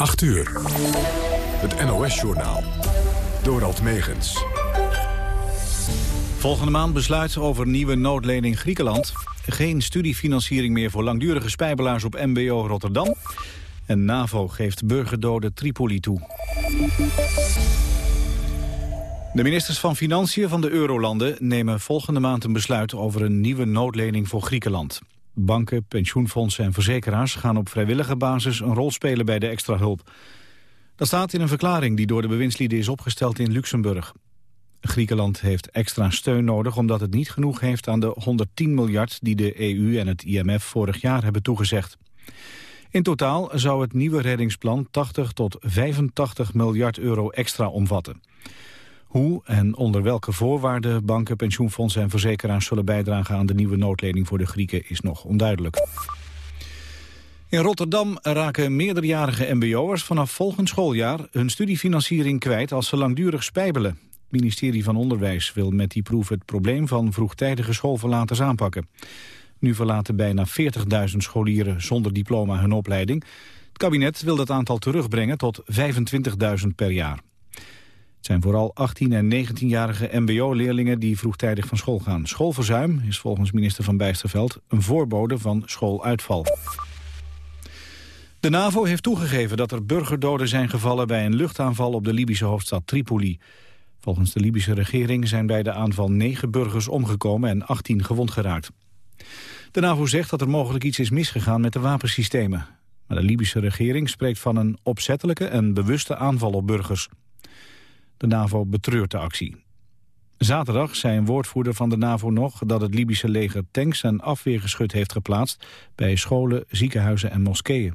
8 uur. Het NOS-journaal. Dorald Megens. Volgende maand besluit over nieuwe noodlening Griekenland. Geen studiefinanciering meer voor langdurige spijbelaars op mbo Rotterdam. En NAVO geeft burgerdoden Tripoli toe. De ministers van Financiën van de Eurolanden nemen volgende maand een besluit over een nieuwe noodlening voor Griekenland. Banken, pensioenfondsen en verzekeraars gaan op vrijwillige basis een rol spelen bij de extra hulp. Dat staat in een verklaring die door de bewindslieden is opgesteld in Luxemburg. Griekenland heeft extra steun nodig omdat het niet genoeg heeft aan de 110 miljard die de EU en het IMF vorig jaar hebben toegezegd. In totaal zou het nieuwe reddingsplan 80 tot 85 miljard euro extra omvatten. Hoe en onder welke voorwaarden banken, pensioenfondsen en verzekeraars zullen bijdragen aan de nieuwe noodlening voor de Grieken is nog onduidelijk. In Rotterdam raken meerderjarige mbo'ers vanaf volgend schooljaar hun studiefinanciering kwijt als ze langdurig spijbelen. Het ministerie van Onderwijs wil met die proef het probleem van vroegtijdige schoolverlaters aanpakken. Nu verlaten bijna 40.000 scholieren zonder diploma hun opleiding. Het kabinet wil dat aantal terugbrengen tot 25.000 per jaar. Het zijn vooral 18- en 19-jarige mbo-leerlingen die vroegtijdig van school gaan. Schoolverzuim is volgens minister Van Bijsterveld een voorbode van schooluitval. De NAVO heeft toegegeven dat er burgerdoden zijn gevallen bij een luchtaanval op de Libische hoofdstad Tripoli. Volgens de Libische regering zijn bij de aanval negen burgers omgekomen en 18 gewond geraakt. De NAVO zegt dat er mogelijk iets is misgegaan met de wapensystemen. Maar de Libische regering spreekt van een opzettelijke en bewuste aanval op burgers. De NAVO betreurt de actie. Zaterdag zei een woordvoerder van de NAVO nog dat het Libische leger tanks en afweergeschut heeft geplaatst bij scholen, ziekenhuizen en moskeeën.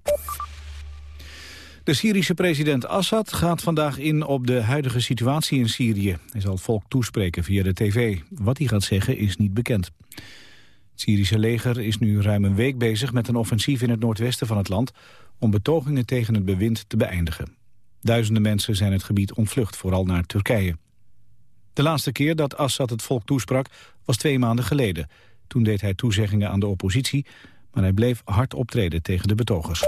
De Syrische president Assad gaat vandaag in op de huidige situatie in Syrië. Hij zal het volk toespreken via de tv. Wat hij gaat zeggen is niet bekend. Het Syrische leger is nu ruim een week bezig met een offensief in het noordwesten van het land... om betogingen tegen het bewind te beëindigen. Duizenden mensen zijn het gebied ontvlucht, vooral naar Turkije. De laatste keer dat Assad het volk toesprak was twee maanden geleden. Toen deed hij toezeggingen aan de oppositie, maar hij bleef hard optreden tegen de betogers.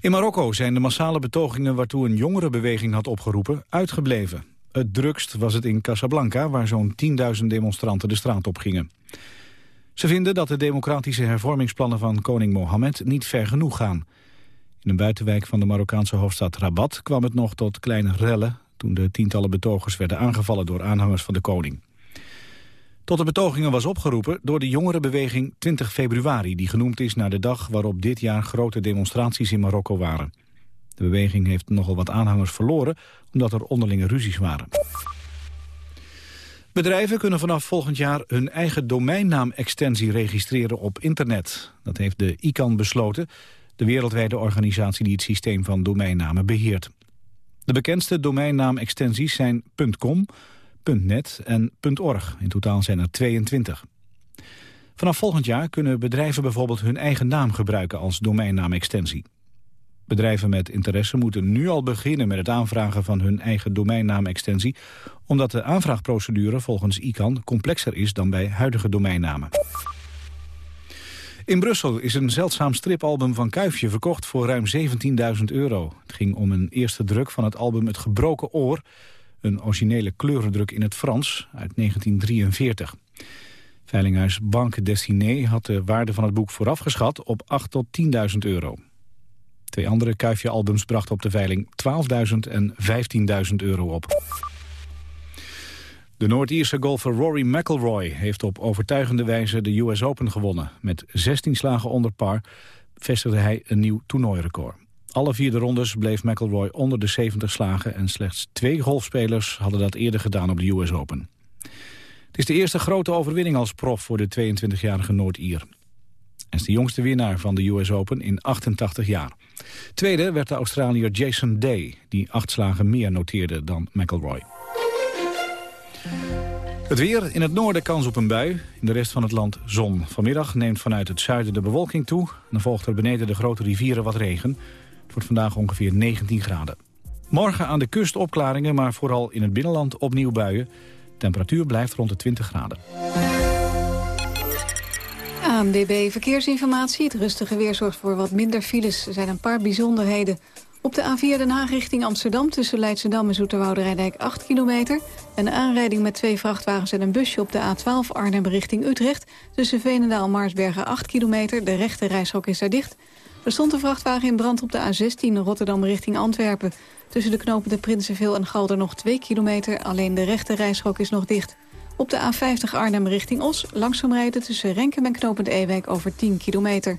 In Marokko zijn de massale betogingen waartoe een jongerenbeweging had opgeroepen uitgebleven. Het drukst was het in Casablanca, waar zo'n 10.000 demonstranten de straat op gingen. Ze vinden dat de democratische hervormingsplannen van koning Mohammed niet ver genoeg gaan. In een buitenwijk van de Marokkaanse hoofdstad Rabat kwam het nog tot kleine rellen... toen de tientallen betogers werden aangevallen door aanhangers van de koning. Tot de betogingen was opgeroepen door de jongerenbeweging 20 februari... die genoemd is naar de dag waarop dit jaar grote demonstraties in Marokko waren. De beweging heeft nogal wat aanhangers verloren omdat er onderlinge ruzies waren. Bedrijven kunnen vanaf volgend jaar hun eigen domeinnaam-extensie registreren op internet. Dat heeft de ICANN besloten, de wereldwijde organisatie die het systeem van domeinnamen beheert. De bekendste domeinnaam-extensies zijn .com, .net en .org. In totaal zijn er 22. Vanaf volgend jaar kunnen bedrijven bijvoorbeeld hun eigen naam gebruiken als domeinnaam-extensie. Bedrijven met interesse moeten nu al beginnen met het aanvragen van hun eigen domeinnaam-extensie, omdat de aanvraagprocedure volgens ICANN complexer is dan bij huidige domeinnamen. In Brussel is een zeldzaam stripalbum van Kuifje verkocht voor ruim 17.000 euro. Het ging om een eerste druk van het album Het Gebroken Oor, een originele kleurendruk in het Frans uit 1943. Veilinghuis Banque Destiné had de waarde van het boek vooraf geschat op 8 tot 10.000 euro. Twee andere Kuifje-albums brachten op de veiling 12.000 en 15.000 euro op. De Noord-Ierse golfer Rory McIlroy heeft op overtuigende wijze de US Open gewonnen. Met 16 slagen onder par vestigde hij een nieuw toernooirecord. Alle vier de rondes bleef McIlroy onder de 70 slagen... en slechts twee golfspelers hadden dat eerder gedaan op de US Open. Het is de eerste grote overwinning als prof voor de 22-jarige Noord-Ier. Hij is de jongste winnaar van de US Open in 88 jaar. Tweede werd de Australiër Jason Day, die acht slagen meer noteerde dan McIlroy. Het weer, in het noorden kans op een bui, in de rest van het land zon. Vanmiddag neemt vanuit het zuiden de bewolking toe... dan volgt er beneden de grote rivieren wat regen. Het wordt vandaag ongeveer 19 graden. Morgen aan de kust opklaringen, maar vooral in het binnenland opnieuw buien. temperatuur blijft rond de 20 graden. ANDB Verkeersinformatie. Het rustige weer zorgt voor wat minder files. Er zijn een paar bijzonderheden. Op de A4 Den Haag richting Amsterdam tussen Leidschendam en Zoeterwoude Rijndijk 8 kilometer. Een aanrijding met twee vrachtwagens en een busje op de A12 Arnhem richting Utrecht. Tussen Veenendaal en Marsbergen 8 kilometer. De rechte reishok is daar dicht. Er stond een vrachtwagen in brand op de A16 Rotterdam richting Antwerpen. Tussen de knopen de Prinsenveel en Galder nog 2 kilometer. Alleen de rechte reishok is nog dicht. Op de A50 Arnhem richting Os langzaam rijden tussen Renkem en Knopend Ewijk over 10 kilometer.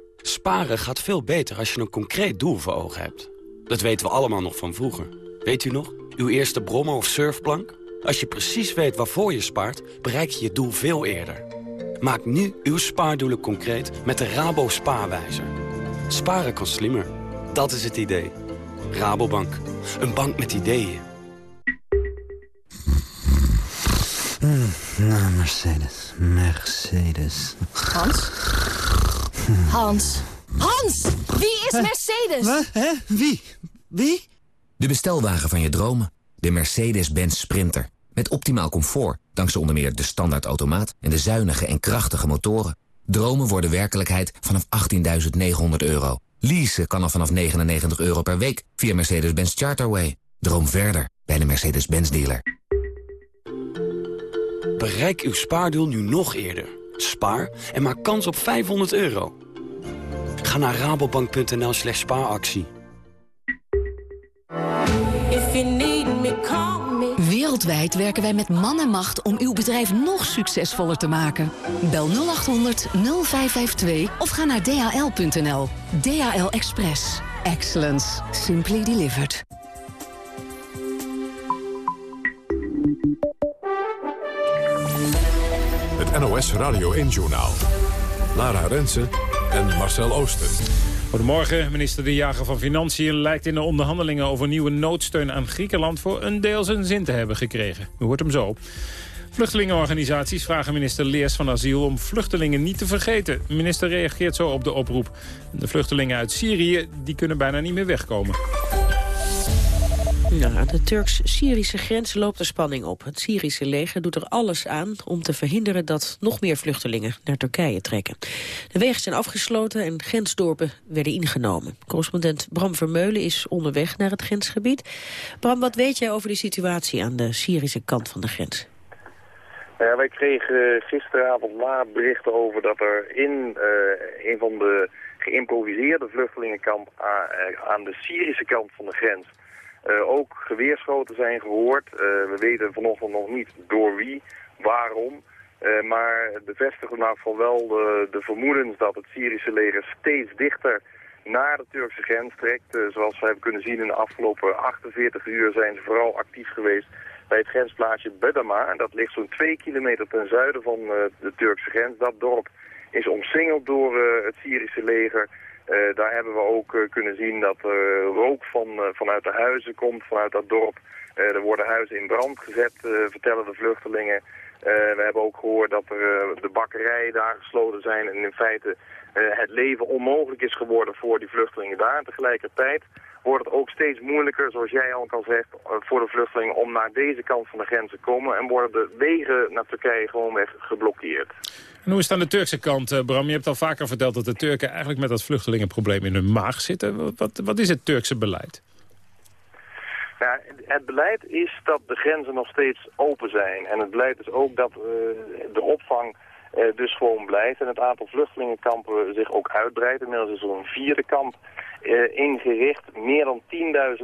Sparen gaat veel beter als je een concreet doel voor ogen hebt. Dat weten we allemaal nog van vroeger. Weet u nog? Uw eerste brommer of surfplank? Als je precies weet waarvoor je spaart, bereik je je doel veel eerder. Maak nu uw spaardoelen concreet met de Rabo Spaarwijzer. Sparen kan slimmer. Dat is het idee. Rabobank. Een bank met ideeën. Nou, Mercedes. Mercedes. Hans? Hans? Hans! Wie is Mercedes? Wat? Hè? Wie? Wie? De bestelwagen van je dromen. De Mercedes-Benz Sprinter. Met optimaal comfort, dankzij onder meer de standaardautomaat... en de zuinige en krachtige motoren. Dromen worden werkelijkheid vanaf 18.900 euro. Leasen kan al vanaf 99 euro per week via Mercedes-Benz Charterway. Droom verder bij de Mercedes-Benz dealer. Bereik uw spaardoel nu nog eerder. Spaar en maak kans op 500 euro. Ga naar rabobank.nl slash spaaractie. Wereldwijd werken wij met man en macht om uw bedrijf nog succesvoller te maken. Bel 0800 0552 of ga naar dhl.nl. DHL Express. Excellence. Simply delivered. NOS Radio 1-journaal. Lara Rensen en Marcel Ooster. Goedemorgen. Minister De Jager van Financiën lijkt in de onderhandelingen over nieuwe noodsteun aan Griekenland voor een deel zijn zin te hebben gekregen. U hoort hem zo. Vluchtelingenorganisaties vragen minister Leers van Asiel om vluchtelingen niet te vergeten. De minister reageert zo op de oproep. De vluchtelingen uit Syrië die kunnen bijna niet meer wegkomen. Ja, aan de Turks-Syrische grens loopt de spanning op. Het Syrische leger doet er alles aan om te verhinderen dat nog meer vluchtelingen naar Turkije trekken. De wegen zijn afgesloten en grensdorpen werden ingenomen. Correspondent Bram Vermeulen is onderweg naar het grensgebied. Bram, wat weet jij over de situatie aan de Syrische kant van de grens? Nou ja, wij kregen gisteravond laat berichten over dat er in uh, een van de geïmproviseerde vluchtelingenkamp aan de Syrische kant van de grens uh, ook geweerschoten zijn gehoord. Uh, we weten vanochtend nog niet door wie, waarom. Uh, maar bevestigen nou wel de, de, vermoedens dat het Syrische leger steeds dichter naar de Turkse grens trekt. zoals we hebben kunnen zien in de afgelopen 48 uur zijn ze vooral actief geweest bij het grensplaatsje Bedama. Dat ligt zo'n twee kilometer ten zuiden van de Turkse grens. Dat dorp is omsingeld door het Syrische leger. Uh, daar hebben we ook uh, kunnen zien dat er rook van, uh, vanuit de huizen komt, vanuit dat dorp. er worden huizen in brand gezet, vertellen de vluchtelingen. we hebben ook gehoord dat er de bakkerijen daar gesloten zijn en in feite het leven onmogelijk is geworden voor die vluchtelingen daar. Tegelijkertijd wordt het ook steeds moeilijker, zoals jij al kan zeggen, voor de vluchtelingen om naar deze kant van de grens te komen. En worden de wegen naar Turkije gewoonweg geblokkeerd. En hoe is het aan de Turkse kant, eh, Bram? Je hebt al vaker verteld dat de Turken eigenlijk met dat vluchtelingenprobleem in hun maag zitten. Wat, wat is het Turkse beleid? Ja, het beleid is dat de grenzen nog steeds open zijn. En het beleid is ook dat uh, de opvang dus gewoon blijft. En het aantal vluchtelingenkampen zich ook uitbreidt. Inmiddels is er een vierde kamp uh, ingericht. Meer dan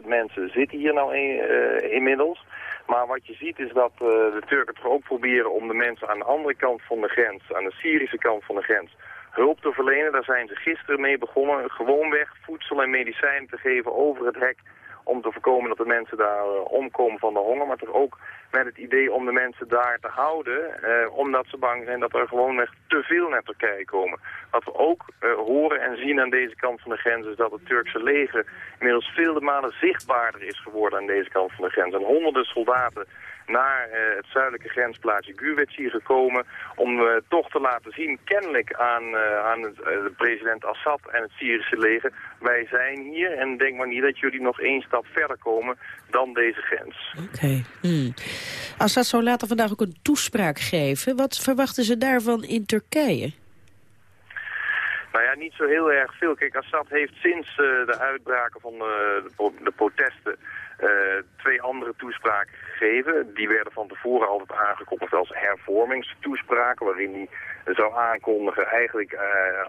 10.000 mensen zitten hier nou in, inmiddels. Maar wat je ziet is dat de Turken toch ook proberen om de mensen aan de andere kant van de grens, aan de Syrische kant van de grens, hulp te verlenen. Daar zijn ze gisteren mee begonnen. Gewoonweg voedsel en medicijnen te geven over het hek om te voorkomen dat de mensen daar uh, omkomen van de honger. Maar toch ook met het idee om de mensen daar te houden. Uh, omdat ze bang zijn dat er gewoonweg te veel naar Turkije komen. Wat we ook uh, horen en zien aan deze kant van de grens is dat het Turkse leger inmiddels vele malen zichtbaarder is geworden aan deze kant van de grens. En honderden soldaten naar uh, het zuidelijke grensplaatsje hier gekomen om uh, toch te laten zien, kennelijk aan, uh, aan het, de president Assad en het Syrische leger, wij zijn hier en denk maar niet dat jullie nog één stap verder komen dan deze grens. Oké. Okay. Hmm. Assad zou later vandaag ook een toespraak geven. Wat verwachten ze daarvan in Turkije? Nou ja, niet zo heel erg veel. Kijk, Assad heeft sinds de uitbraken van de, de protesten uh, twee andere toespraken Die werden van tevoren altijd aangekondigd als hervormingstoespraken, waarin hij zou aankondigen eigenlijk uh,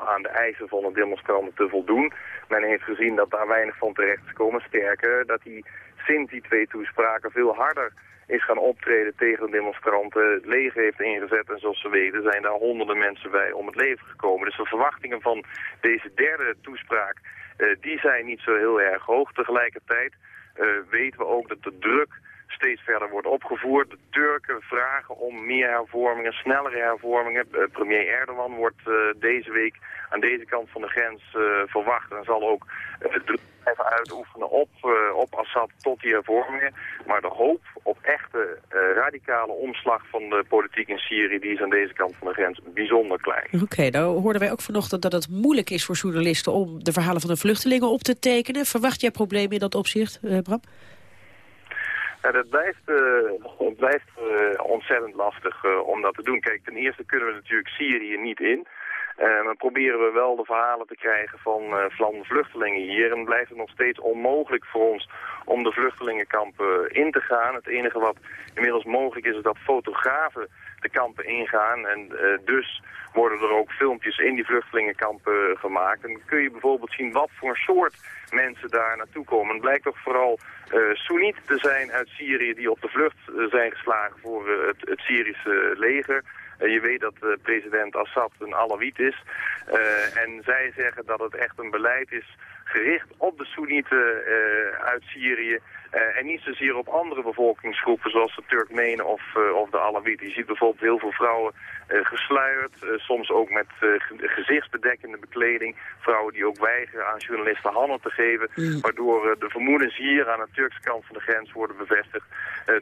aan de eisen van de demonstranten te voldoen. Men heeft gezien dat daar weinig van terecht is gekomen. Sterker, dat hij sinds die twee toespraken veel harder is gaan optreden tegen de demonstranten, het leger heeft ingezet en zoals we weten zijn daar honderden mensen bij om het leven gekomen. Dus de verwachtingen van deze derde toespraak, uh, die zijn niet zo heel erg hoog. Tegelijkertijd uh, weten we ook dat de druk steeds verder wordt opgevoerd. De Turken vragen om meer hervormingen, snellere hervormingen. Uh, premier Erdogan wordt uh, deze week aan deze kant van de grens verwacht en zal ook druk blijven uitoefenen op, op Assad tot die hervormingen. Maar de hoop op echte radicale omslag van de politiek in Syrië, die is aan deze kant van de grens bijzonder klein. Oké, okay, nou hoorden wij ook vanochtend dat het moeilijk is voor journalisten om de verhalen van de vluchtelingen op te tekenen. Verwacht jij problemen in dat opzicht, Bram? Ja, dat blijft, uh, blijft uh, ontzettend lastig uh, om dat te doen. Kijk, ten eerste kunnen we natuurlijk Syrië niet in. Maar proberen we wel de verhalen te krijgen van, van vluchtelingen hier. En blijft het nog steeds onmogelijk voor ons om de vluchtelingenkampen in te gaan. Het enige wat inmiddels mogelijk is, is dat fotografen de kampen ingaan. En dus worden er ook filmpjes in die vluchtelingenkampen gemaakt. En dan kun je bijvoorbeeld zien wat voor soort mensen daar naartoe komen. Het blijkt toch vooral uh, Soenieten te zijn uit Syrië die op de vlucht zijn geslagen voor het, het, Syrische leger. Je weet dat president Assad een Alawit is. en zij zeggen dat het echt een beleid is gericht op de Soenieten uit Syrië. Uh, en niet zozeer op andere bevolkingsgroepen zoals de Turkmenen of, uh, of de Alawieten. Je ziet bijvoorbeeld heel veel vrouwen uh, gesluierd, soms ook met gezichtsbedekkende bekleding. Vrouwen die ook weigeren aan journalisten handen te geven. Mm. Waardoor de vermoedens hier aan de Turkse kant van de grens worden bevestigd.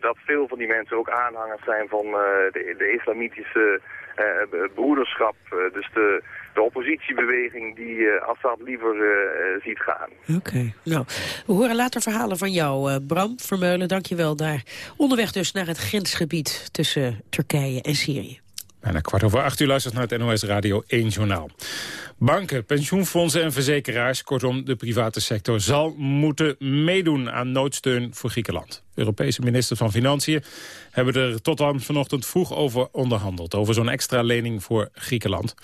dat veel van die mensen ook aanhangers zijn van de, de islamitische broederschap. dus de de oppositiebeweging die uh, Assad liever uh, ziet gaan. Oké. Okay. Nou, we horen later verhalen van jou, uh, Bram Vermeulen. Dank je wel daar. Onderweg dus naar het grensgebied tussen Turkije en Syrië. Bijna kwart over acht uur luistert naar het NOS Radio 1 Journaal. Banken, pensioenfondsen en verzekeraars, kortom de private sector... zal moeten meedoen aan noodsteun voor Griekenland. Europese ministers van Financiën hebben er tot aan vanochtend vroeg over onderhandeld... over zo'n extra lening voor Griekenland.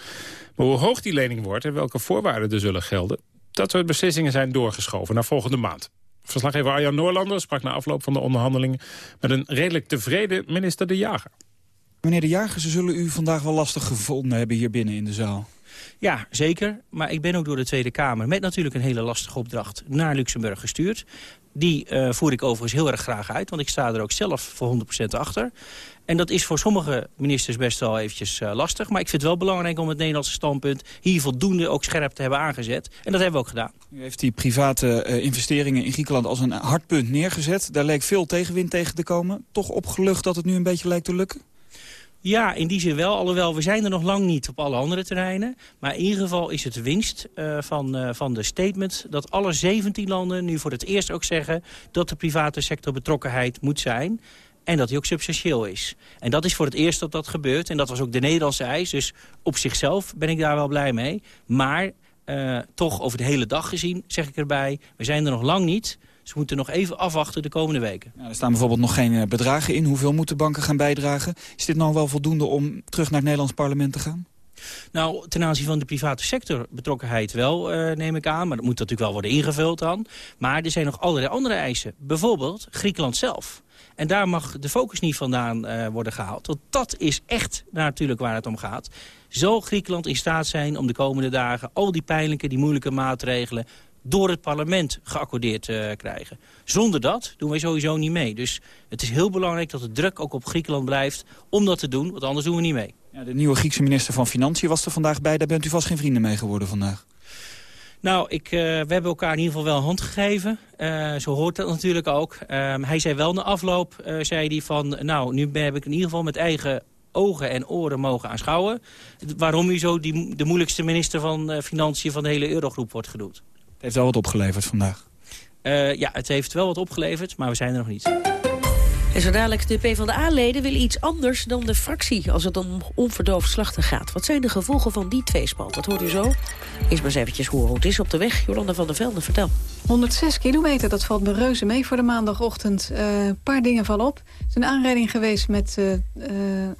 Maar hoe hoog die lening wordt en welke voorwaarden er zullen gelden... dat soort beslissingen zijn doorgeschoven naar volgende maand. Verslaggever Arjan Noorlander sprak na afloop van de onderhandelingen... met een redelijk tevreden minister De Jager. Meneer De Jager, ze zullen u vandaag wel lastig gevonden hebben hier binnen in de zaal. Ja, zeker. Maar ik ben ook door de Tweede Kamer met natuurlijk een hele lastige opdracht naar Luxemburg gestuurd. Die uh, voer ik overigens heel erg graag uit, want ik sta er ook zelf voor 100% achter. En dat is voor sommige ministers best wel eventjes uh, lastig. Maar ik vind het wel belangrijk om het Nederlandse standpunt hier voldoende ook scherp te hebben aangezet. En dat hebben we ook gedaan. U heeft die private uh, investeringen in Griekenland als een hardpunt neergezet. Daar leek veel tegenwind tegen te komen. Toch opgelucht dat het nu een beetje lijkt te lukken? Ja, in die zin wel. Alhoewel, we zijn er nog lang niet op alle andere terreinen. Maar in ieder geval is het winst uh, van, uh, van de statement... dat alle 17 landen nu voor het eerst ook zeggen... dat de private sector betrokkenheid moet zijn... En dat die ook substantieel is. En dat is voor het eerst dat dat gebeurt. En dat was ook de Nederlandse eis. Dus op zichzelf ben ik daar wel blij mee. Maar uh, toch over de hele dag gezien, zeg ik erbij... we zijn er nog lang niet Ze moeten nog even afwachten de komende weken. Ja, er staan bijvoorbeeld nog geen eh, bedragen in. Hoeveel moeten banken gaan bijdragen? Is dit nou wel voldoende om terug naar het Nederlands parlement te gaan? Nou, ten aanzien van de private sector betrokkenheid wel, uh, neem ik aan. Maar dat moet natuurlijk wel worden ingevuld dan. Maar er zijn nog allerlei andere eisen. Bijvoorbeeld Griekenland zelf. En daar mag de focus niet vandaan uh, worden gehaald. Want dat is echt natuurlijk waar het om gaat. Zal Griekenland in staat zijn om de komende dagen... al die pijnlijke, die moeilijke maatregelen door het parlement geaccordeerd uh, krijgen. Zonder dat doen wij sowieso niet mee. Dus het is heel belangrijk dat de druk ook op Griekenland blijft om dat te doen, want anders doen we niet mee. Ja, de nieuwe Griekse minister van Financiën was er vandaag bij. Daar bent u vast geen vrienden mee geworden vandaag. Nou, ik, uh, we hebben elkaar in ieder geval wel een hand gegeven. Uh, zo hoort dat natuurlijk ook. Uh, hij zei wel na afloop, zei hij van... nou, nu heb ik in ieder geval met eigen ogen en oren mogen aanschouwen... waarom u zo die, de moeilijkste minister van Financiën van de hele Eurogroep wordt genoemd. Het heeft wel wat opgeleverd vandaag. ja, het heeft wel wat opgeleverd, maar we zijn er nog niet. En zo dadelijk de PvdA-leden willen iets anders dan de fractie... als het om onverdoofd slachten gaat. Wat zijn de gevolgen van die tweespalt? Dat hoort u zo. Eerst maar eens eventjes horen hoe het is op de weg. Jolanda van der Velde, vertel. 106 kilometer, dat valt me reuze mee voor de maandagochtend. Een uh, paar dingen vallen op. Er is een aanrijding geweest met uh, uh,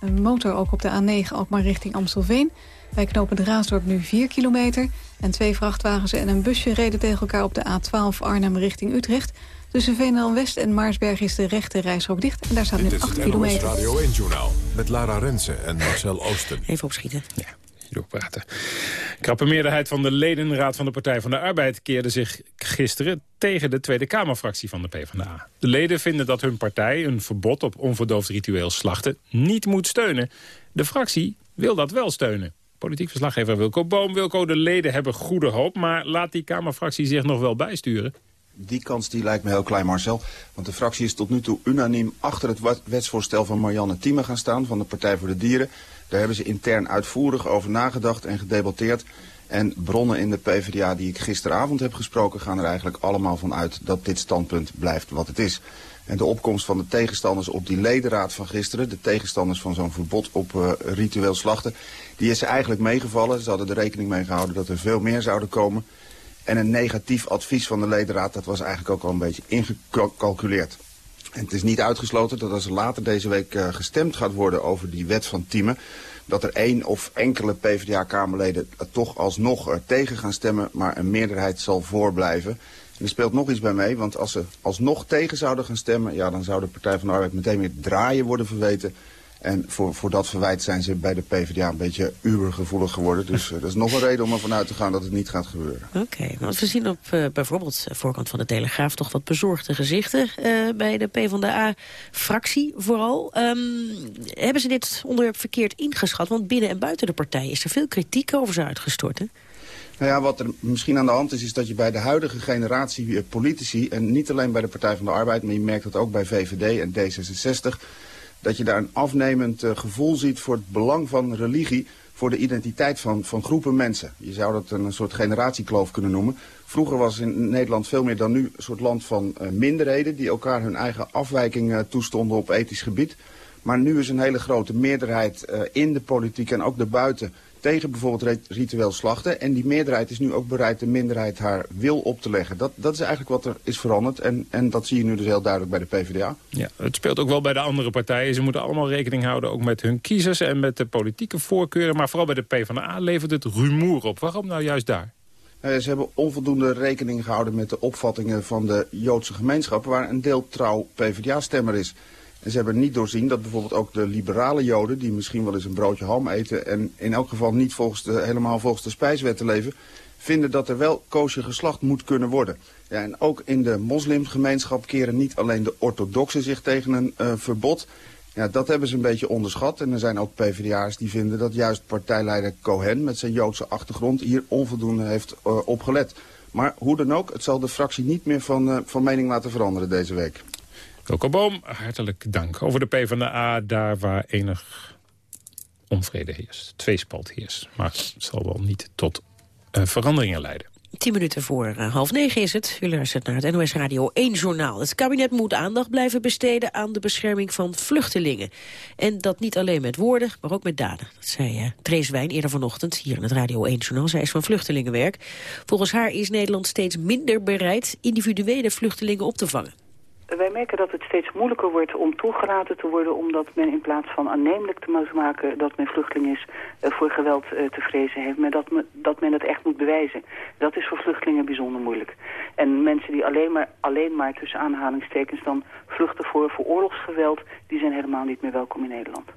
een motor ook op de A9... ook maar richting Amstelveen. Bij knopen Raasdorp nu 4 kilometer. En twee vrachtwagens en een busje reden tegen elkaar op de A12 Arnhem richting Utrecht... Tussen Veenendaal West en Maarsberg is de rechte reisrook dicht. En daar staat Dit nu 8 is het kilometer. NOS Radio 1-journaal met Lara Rensen en Marcel Oosten. Even opschieten. Ja, doorpraten. Krappe meerderheid van de ledenraad van de Partij van de Arbeid... keerde zich gisteren tegen de Tweede Kamerfractie van de PvdA. De leden vinden dat hun partij een verbod op onverdoofd ritueel slachten... niet moet steunen. De fractie wil dat wel steunen. Politiek verslaggever Wilco Boom. Wilco, de leden hebben goede hoop... maar laat die Kamerfractie zich nog wel bijsturen? Die kans die lijkt me heel klein, Marcel. Want de fractie is tot nu toe unaniem achter het wetsvoorstel van Marianne Thieme gaan staan... van de Partij voor de Dieren. Daar hebben ze intern uitvoerig over nagedacht en gedebatteerd. En bronnen in de PvdA die ik gisteravond heb gesproken... gaan er eigenlijk allemaal van uit dat dit standpunt blijft wat het is. En de opkomst van de tegenstanders op die ledenraad van gisteren... de tegenstanders van zo'n verbod op uh, ritueel slachten... die is eigenlijk meegevallen. Ze hadden er rekening mee gehouden dat er veel meer zouden komen... En een negatief advies van de ledenraad, dat was eigenlijk ook al een beetje ingecalculeerd. En het is niet uitgesloten dat als er later deze week uh, gestemd gaat worden over die wet van Tieme... dat er één of enkele PvdA-kamerleden toch alsnog tegen gaan stemmen... maar een meerderheid zal voorblijven. En er speelt nog iets bij mee, want als ze alsnog tegen zouden gaan stemmen... ja, dan zou de Partij van de Arbeid meteen weer draaien worden verweten... En voor, voor dat verwijt zijn ze bij de PvdA een beetje ubergevoelig geworden. Dus uh, dat is nog een reden om ervan uit te gaan dat het niet gaat gebeuren. Oké, okay, want we zien op uh, bijvoorbeeld de voorkant van de Telegraaf... toch wat bezorgde gezichten uh, bij de PvdA-fractie vooral. Um, hebben ze dit onderwerp verkeerd ingeschat? Want binnen en buiten de partij is er veel kritiek over ze uitgestort, hè? Nou ja, wat er misschien aan de hand is, is dat je bij de huidige generatie politici... en niet alleen bij de Partij van de Arbeid, maar je merkt dat ook bij VVD en D66 dat je daar een afnemend uh, gevoel ziet voor het belang van religie voor de identiteit van, van groepen mensen. Je zou dat een soort generatiekloof kunnen noemen. Vroeger was in Nederland veel meer dan nu een soort land van uh, minderheden... die elkaar hun eigen afwijking uh, toestonden op ethisch gebied. Maar nu is een hele grote meerderheid in de politiek en ook daarbuiten... tegen bijvoorbeeld ritueel slachten. En die meerderheid is nu ook bereid de minderheid haar wil op te leggen. Dat, dat is eigenlijk wat er is veranderd. En, en dat zie je nu dus heel duidelijk bij de PvdA. Ja, het speelt ook wel bij de andere partijen. Ze moeten allemaal rekening houden ook met hun kiezers en met de politieke voorkeuren. Maar vooral bij de PvdA levert het rumoer op. Waarom nou juist daar? Uh, ze hebben onvoldoende rekening gehouden met de opvattingen van de Joodse gemeenschap... waar een deel trouw PvdA-stemmer is. En ze hebben niet doorzien dat bijvoorbeeld ook de liberale joden... die misschien wel eens een broodje ham eten... en in elk geval niet volgens de, helemaal volgens de spijswetten leven... vinden dat er wel koosje geslacht moet kunnen worden. Ja, en ook in de moslimgemeenschap keren niet alleen de orthodoxen zich tegen een uh, verbod... Ja, dat hebben ze een beetje onderschat. En er zijn ook PvdA'ers die vinden dat juist partijleider Cohen... met zijn Joodse achtergrond hier onvoldoende heeft uh, opgelet. Maar hoe dan ook, het zal de fractie niet meer van, uh, van mening laten veranderen deze week. Wilco Boom, hartelijk dank. Over de PvdA, daar waar enig onvrede heerst. Tweespalt heerst. Maar het zal wel niet tot uh, veranderingen leiden. Tien minuten voor uh, half negen is het. U luistert naar het NOS Radio 1 journaal. Het kabinet moet aandacht blijven besteden aan de bescherming van vluchtelingen. En dat niet alleen met woorden, maar ook met daden. Dat zei uh, Wijn eerder vanochtend hier in het Radio 1 journaal. Zij is van vluchtelingenwerk. Volgens haar is Nederland steeds minder bereid individuele vluchtelingen op te vangen wij merken dat het steeds moeilijker wordt om toegelaten te worden... omdat men in plaats van aannemelijk te moeten maken dat men vluchteling is... Uh, voor geweld uh, te vrezen heeft, maar dat, me, dat men het echt moet bewijzen. Dat is voor vluchtelingen bijzonder moeilijk. En mensen die alleen maar, alleen maar tussen aanhalingstekens dan vluchten voor, voor oorlogsgeweld... die zijn helemaal niet meer welkom in Nederland.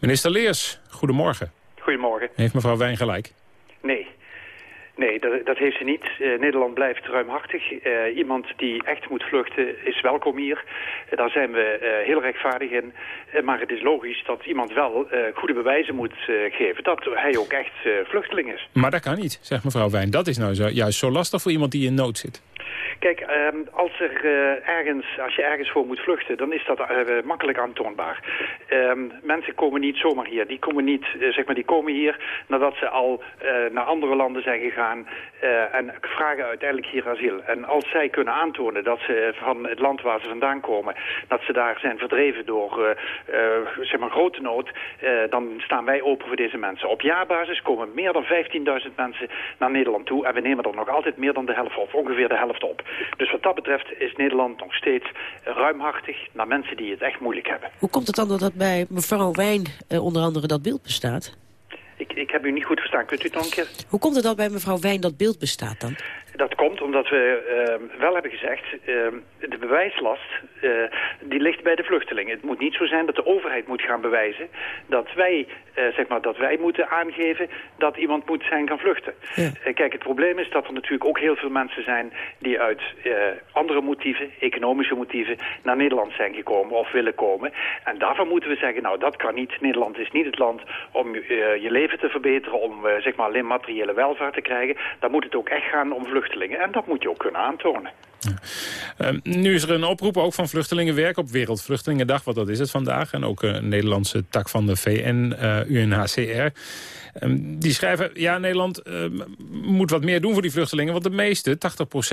Minister Leers, goedemorgen. Goedemorgen. Heeft mevrouw Wijn gelijk? Nee. Nee, dat, dat, heeft ze niet. Uh, Nederland blijft ruimhartig. Uh, iemand die echt moet vluchten is welkom hier. Uh, daar zijn we heel rechtvaardig in. maar het is logisch dat iemand wel goede bewijzen moet geven... dat hij ook echt vluchteling is. Maar dat kan niet, zegt mevrouw Wijn. Dat is nou zo, juist zo lastig voor iemand die in nood zit. Kijk, uh, als, er, uh, ergens, als je ergens voor moet vluchten, dan is dat uh, makkelijk aantoonbaar. Uh, mensen komen niet zomaar hier. Die komen, niet, eh, zeg maar, die komen hier nadat ze al naar andere landen zijn gegaan en vragen uiteindelijk hier asiel. En als zij kunnen aantonen dat ze van het land waar ze vandaan komen, dat ze daar zijn verdreven door zeg maar grote nood, dan staan wij open voor deze mensen. Op jaarbasis komen meer dan 15.000 mensen naar Nederland toe en we nemen er nog altijd meer dan de helft op, ongeveer de helft op. Dus wat dat betreft is Nederland nog steeds ruimhartig naar mensen die het echt moeilijk hebben. Hoe komt het dan dat bij mevrouw Wijn uh, onder andere dat beeld bestaat? Ik, ik heb u niet goed verstaan. Kunt u het nog een keer? Hoe komt het dat bij mevrouw Wijn dat beeld bestaat dan? Dat komt omdat we uh, wel hebben gezegd, uh, de bewijslast uh, die ligt bij de vluchtelingen. Het moet niet zo zijn dat de overheid moet gaan bewijzen dat wij, zeg maar, dat wij moeten aangeven dat iemand moet zijn gaan vluchten. Ja. kijk, het probleem is dat er natuurlijk ook heel veel mensen zijn die uit andere motieven, economische motieven, naar Nederland zijn gekomen of willen komen. En daarvan moeten we zeggen, nou dat kan niet. Nederland is niet het land om je leven te verbeteren, om zeg maar alleen materiële welvaart te krijgen. Dan moet het ook echt gaan om vluchtelingen. En dat moet je ook kunnen aantonen. Uh, nu is er een oproep ook van Vluchtelingenwerk op Wereldvluchtelingendag. Wat dat is het vandaag. En ook een Nederlandse tak van de VN, uh, UNHCR. Um, die schrijven, ja, Nederland uh, moet wat meer doen voor die vluchtelingen. Want de meeste,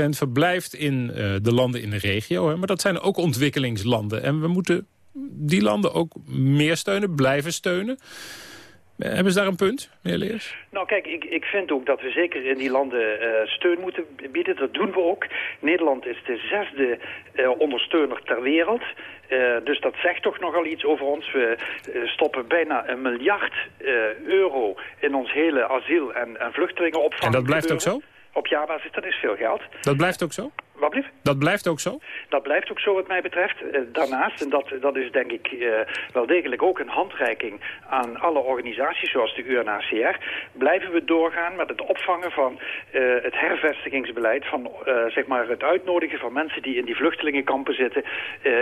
80%, verblijft in uh, de landen in de regio. Hè, maar dat zijn ook ontwikkelingslanden. En we moeten die landen ook meer steunen, blijven steunen. Hebben ze daar een punt, meneer Leers? Nou kijk, ik, ik vind ook dat we zeker in die landen uh, steun moeten bieden. Dat doen we ook. Nederland is de zesde uh, ondersteuner ter wereld. Uh, dus dat zegt toch nogal iets over ons. We stoppen bijna een miljard euro in ons hele asiel- en, en vluchtelingenopvang. En dat blijft ook zo? Op jaarbasis, dat is veel geld. Dat blijft ook zo? Wat blieft? Dat blijft ook zo? Dat blijft ook zo wat mij betreft. Uh, daarnaast, en dat, dat is denk ik uh, wel degelijk ook een handreiking aan alle organisaties zoals de UNHCR, blijven we doorgaan met het opvangen van uh, het hervestigingsbeleid, van zeg maar het uitnodigen van mensen die in die vluchtelingenkampen zitten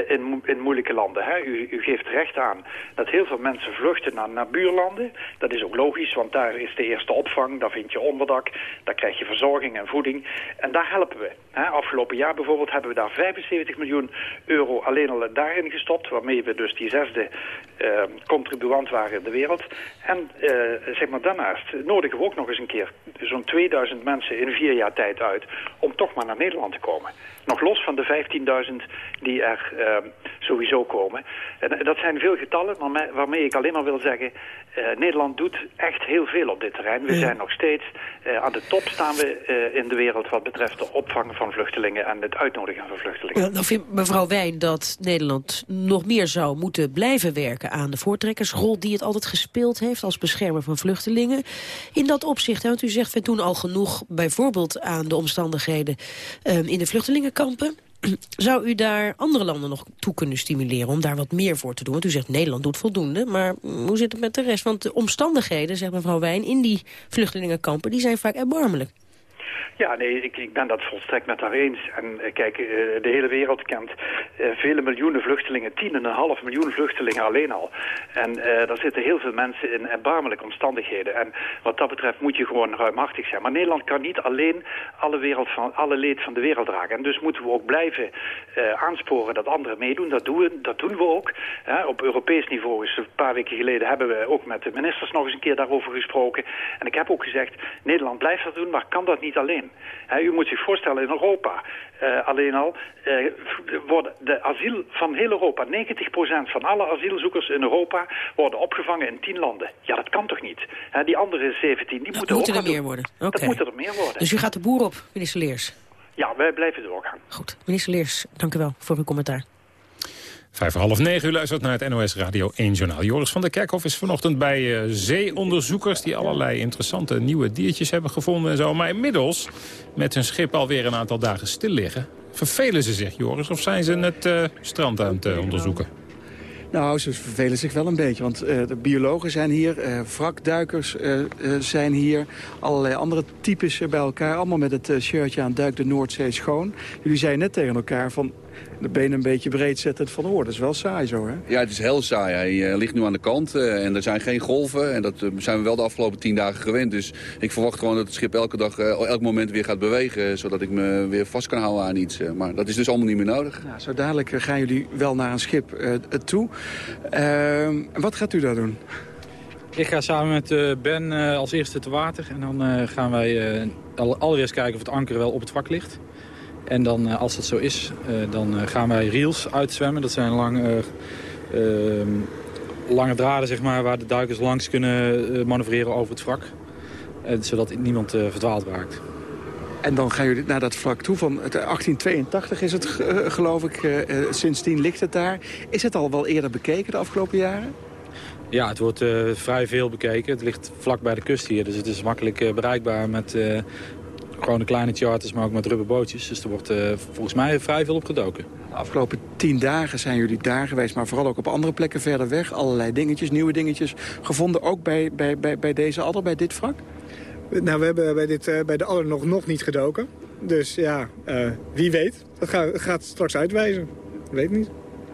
in, in moeilijke landen. Hè? U, u geeft recht aan dat heel veel mensen vluchten naar, naar buurlanden. Dat is ook logisch, want daar is de eerste opvang, daar vind je onderdak, daar krijg je verzorging en voeding. En daar helpen we. Hè? Afgelopen afgelopen jaar bijvoorbeeld hebben we daar 75 miljoen euro alleen al daarin gestopt. Waarmee we dus die zesde uh, contribuant waren in de wereld. En uh, zeg maar daarnaast nodigen we ook nog eens een keer zo'n 2000 mensen in vier jaar tijd uit om toch maar naar Nederland te komen. Nog los van de 15.000 die er uh, sowieso komen. En dat zijn veel getallen, maar waarmee ik alleen maar wil zeggen... Nederland doet echt heel veel op dit terrein. We zijn nog steeds aan de top staan we in de wereld wat betreft de opvang van vluchtelingen en het uitnodigen van vluchtelingen. Vindt mevrouw Wijn dat Nederland nog meer zou moeten blijven werken aan de voortrekkersrol die het altijd gespeeld heeft als beschermer van vluchtelingen. In dat opzicht, want u zegt we doen al genoeg bijvoorbeeld aan de omstandigheden um, in de vluchtelingenkampen. Zou u daar andere landen nog toe kunnen stimuleren om daar wat meer voor te doen? Want u zegt Nederland doet voldoende, maar hoe zit het met de rest? Want de omstandigheden, zegt mevrouw Wijn, in die vluchtelingenkampen, die zijn vaak erbarmelijk. Ja, nee, ik, ik ben dat volstrekt met haar eens. En uh, kijk, uh, de hele wereld kent uh, vele miljoenen vluchtelingen, tien en een half miljoen vluchtelingen alleen al. En daar zitten heel veel mensen in erbarmelijke omstandigheden. En wat dat betreft moet je gewoon ruimhartig zijn. Maar Nederland kan niet alleen alle, wereld van, alle leed van de wereld dragen. En dus moeten we ook blijven aansporen dat anderen meedoen. Dat doen we, dat doen we ook. op Europees niveau is een paar weken geleden hebben we ook met de ministers nog eens een keer daarover gesproken. En ik heb ook gezegd, Nederland blijft dat doen, maar kan dat niet alleen. u moet zich voorstellen, in Europa uh, alleen al, uh, worden de asiel van heel Europa, 90% van alle asielzoekers in Europa worden opgevangen in 10 landen. Ja, dat kan toch niet? die andere 17, die moeten, er meer worden. Okay. Dat moeten er meer worden. Dus u gaat de boer op, minister Leers? Ja, wij blijven doorgaan. Goed. Minister Leers, dank u wel voor uw commentaar. Vijf voor half negen, u luistert naar het NOS Radio 1 Journaal. Joris van der Kerkhof is vanochtend bij uh, zeeonderzoekers... die allerlei interessante nieuwe diertjes hebben gevonden en zo. Maar inmiddels, met hun schip alweer een aantal dagen stil liggen... vervelen ze zich, Joris, of zijn ze het uh, strand aan het uh, onderzoeken? Nou, ze vervelen zich wel een beetje, want de biologen zijn hier, uh, wrakduikers zijn hier, allerlei andere types bij elkaar. Allemaal met het shirtje aan Duik de Noordzee schoon. Jullie zeiden net tegen elkaar van de benen een beetje breed zetten van oor. Dat is wel saai zo, hè? Ja, het is heel saai. Hij ligt nu aan de kant en er zijn geen golven. En dat zijn we wel de afgelopen tien dagen gewend. Dus ik verwacht gewoon dat het schip elke dag, elk moment weer gaat bewegen... zodat ik me weer vast kan houden aan iets. maar dat is dus allemaal niet meer nodig. Ja, zo dadelijk gaan jullie wel naar een schip toe. Uh, wat gaat u daar doen? Ik ga samen met Ben als eerste te water. En dan gaan wij allereerst kijken of het anker wel op het vak ligt. En dan, als dat zo is, dan gaan wij reels uitzwemmen. Dat zijn lange, ehm, lange draden zeg maar, waar de duikers langs kunnen manoeuvreren over het wrak. zodat niemand verdwaald raakt. En dan gaan jullie naar dat vlak toe van 1882 is het, geloof ik. Sindsdien ligt het daar. Is het al wel eerder bekeken de afgelopen jaren? Ja, het wordt uh, vrij veel bekeken. Het ligt vlak bij de kust hier, dus het is makkelijk uh, bereikbaar met de kleine charters, maar ook met rubberbootjes. Dus er wordt volgens mij vrij veel op gedoken. De afgelopen tien dagen zijn jullie daar geweest, maar vooral ook op andere plekken verder weg. Allerlei dingetjes, nieuwe dingetjes gevonden, ook bij, bij, bij, bij deze adder, bij dit wrak? Nou, we hebben bij, dit, uh, bij de aller nog, nog niet gedoken. Dus ja, uh, wie weet. Dat gaat, gaat straks uitwijzen. Ik weet niet.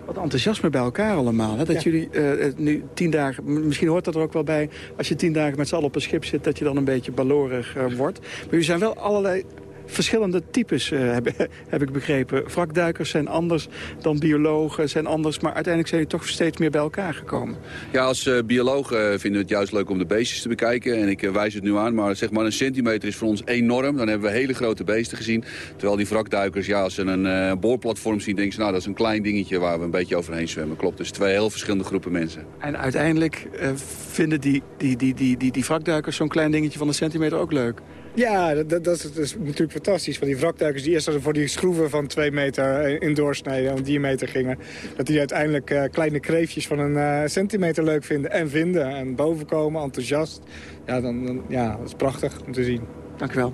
Wat enthousiasme bij elkaar allemaal. Hè? Dat ja. jullie uh, nu tien dagen... Misschien hoort dat er ook wel bij... als je tien dagen met z'n allen op een schip zit... dat je dan een beetje balorig wordt. Maar jullie zijn wel allerlei verschillende types, uh, heb, heb, ik begrepen. Wrakduikers zijn anders dan biologen, zijn anders... maar uiteindelijk zijn jullie toch steeds meer bij elkaar gekomen. Ja, als uh, biologen vinden we het juist leuk om de beestjes te bekijken. En ik uh, wijs het nu aan, maar zeg maar een centimeter is voor ons enorm. Dan hebben we hele grote beesten gezien. Terwijl die wrakduikers, ja, als ze een boorplatform zien... denken ze, nou, dat is een klein dingetje waar we een beetje overheen zwemmen. Klopt, dus twee heel verschillende groepen mensen. En uiteindelijk vinden die, die, die, die, die, die wrakduikers zo'n klein dingetje van een centimeter ook leuk? Ja, dat, dat, is, natuurlijk fantastisch. Van die wrakduikers die eerst voor die schroeven van twee meter in doorsnede, een diameter gingen. Dat die uiteindelijk uh, kleine kreefjes van een uh, centimeter leuk vinden en vinden. En bovenkomen, enthousiast. Ja, dan, dan, ja, dat is prachtig om te zien. Dank wel.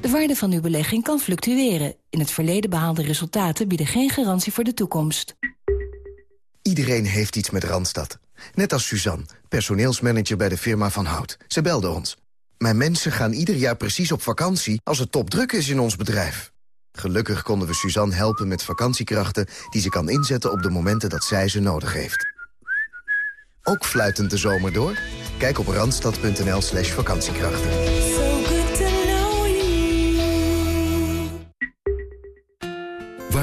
De waarde van uw belegging kan fluctueren. In het verleden behaalde resultaten bieden geen garantie voor de toekomst. Iedereen heeft iets met Randstad. Net als Suzanne, personeelsmanager bij de firma Van Hout. Ze belde ons. Mijn mensen gaan ieder jaar precies op vakantie als het topdruk is in ons bedrijf. Gelukkig konden we Suzanne helpen met vakantiekrachten... die ze kan inzetten op de momenten dat zij ze nodig heeft. Ook fluitend de zomer door? Kijk op randstad.nl slash vakantiekrachten.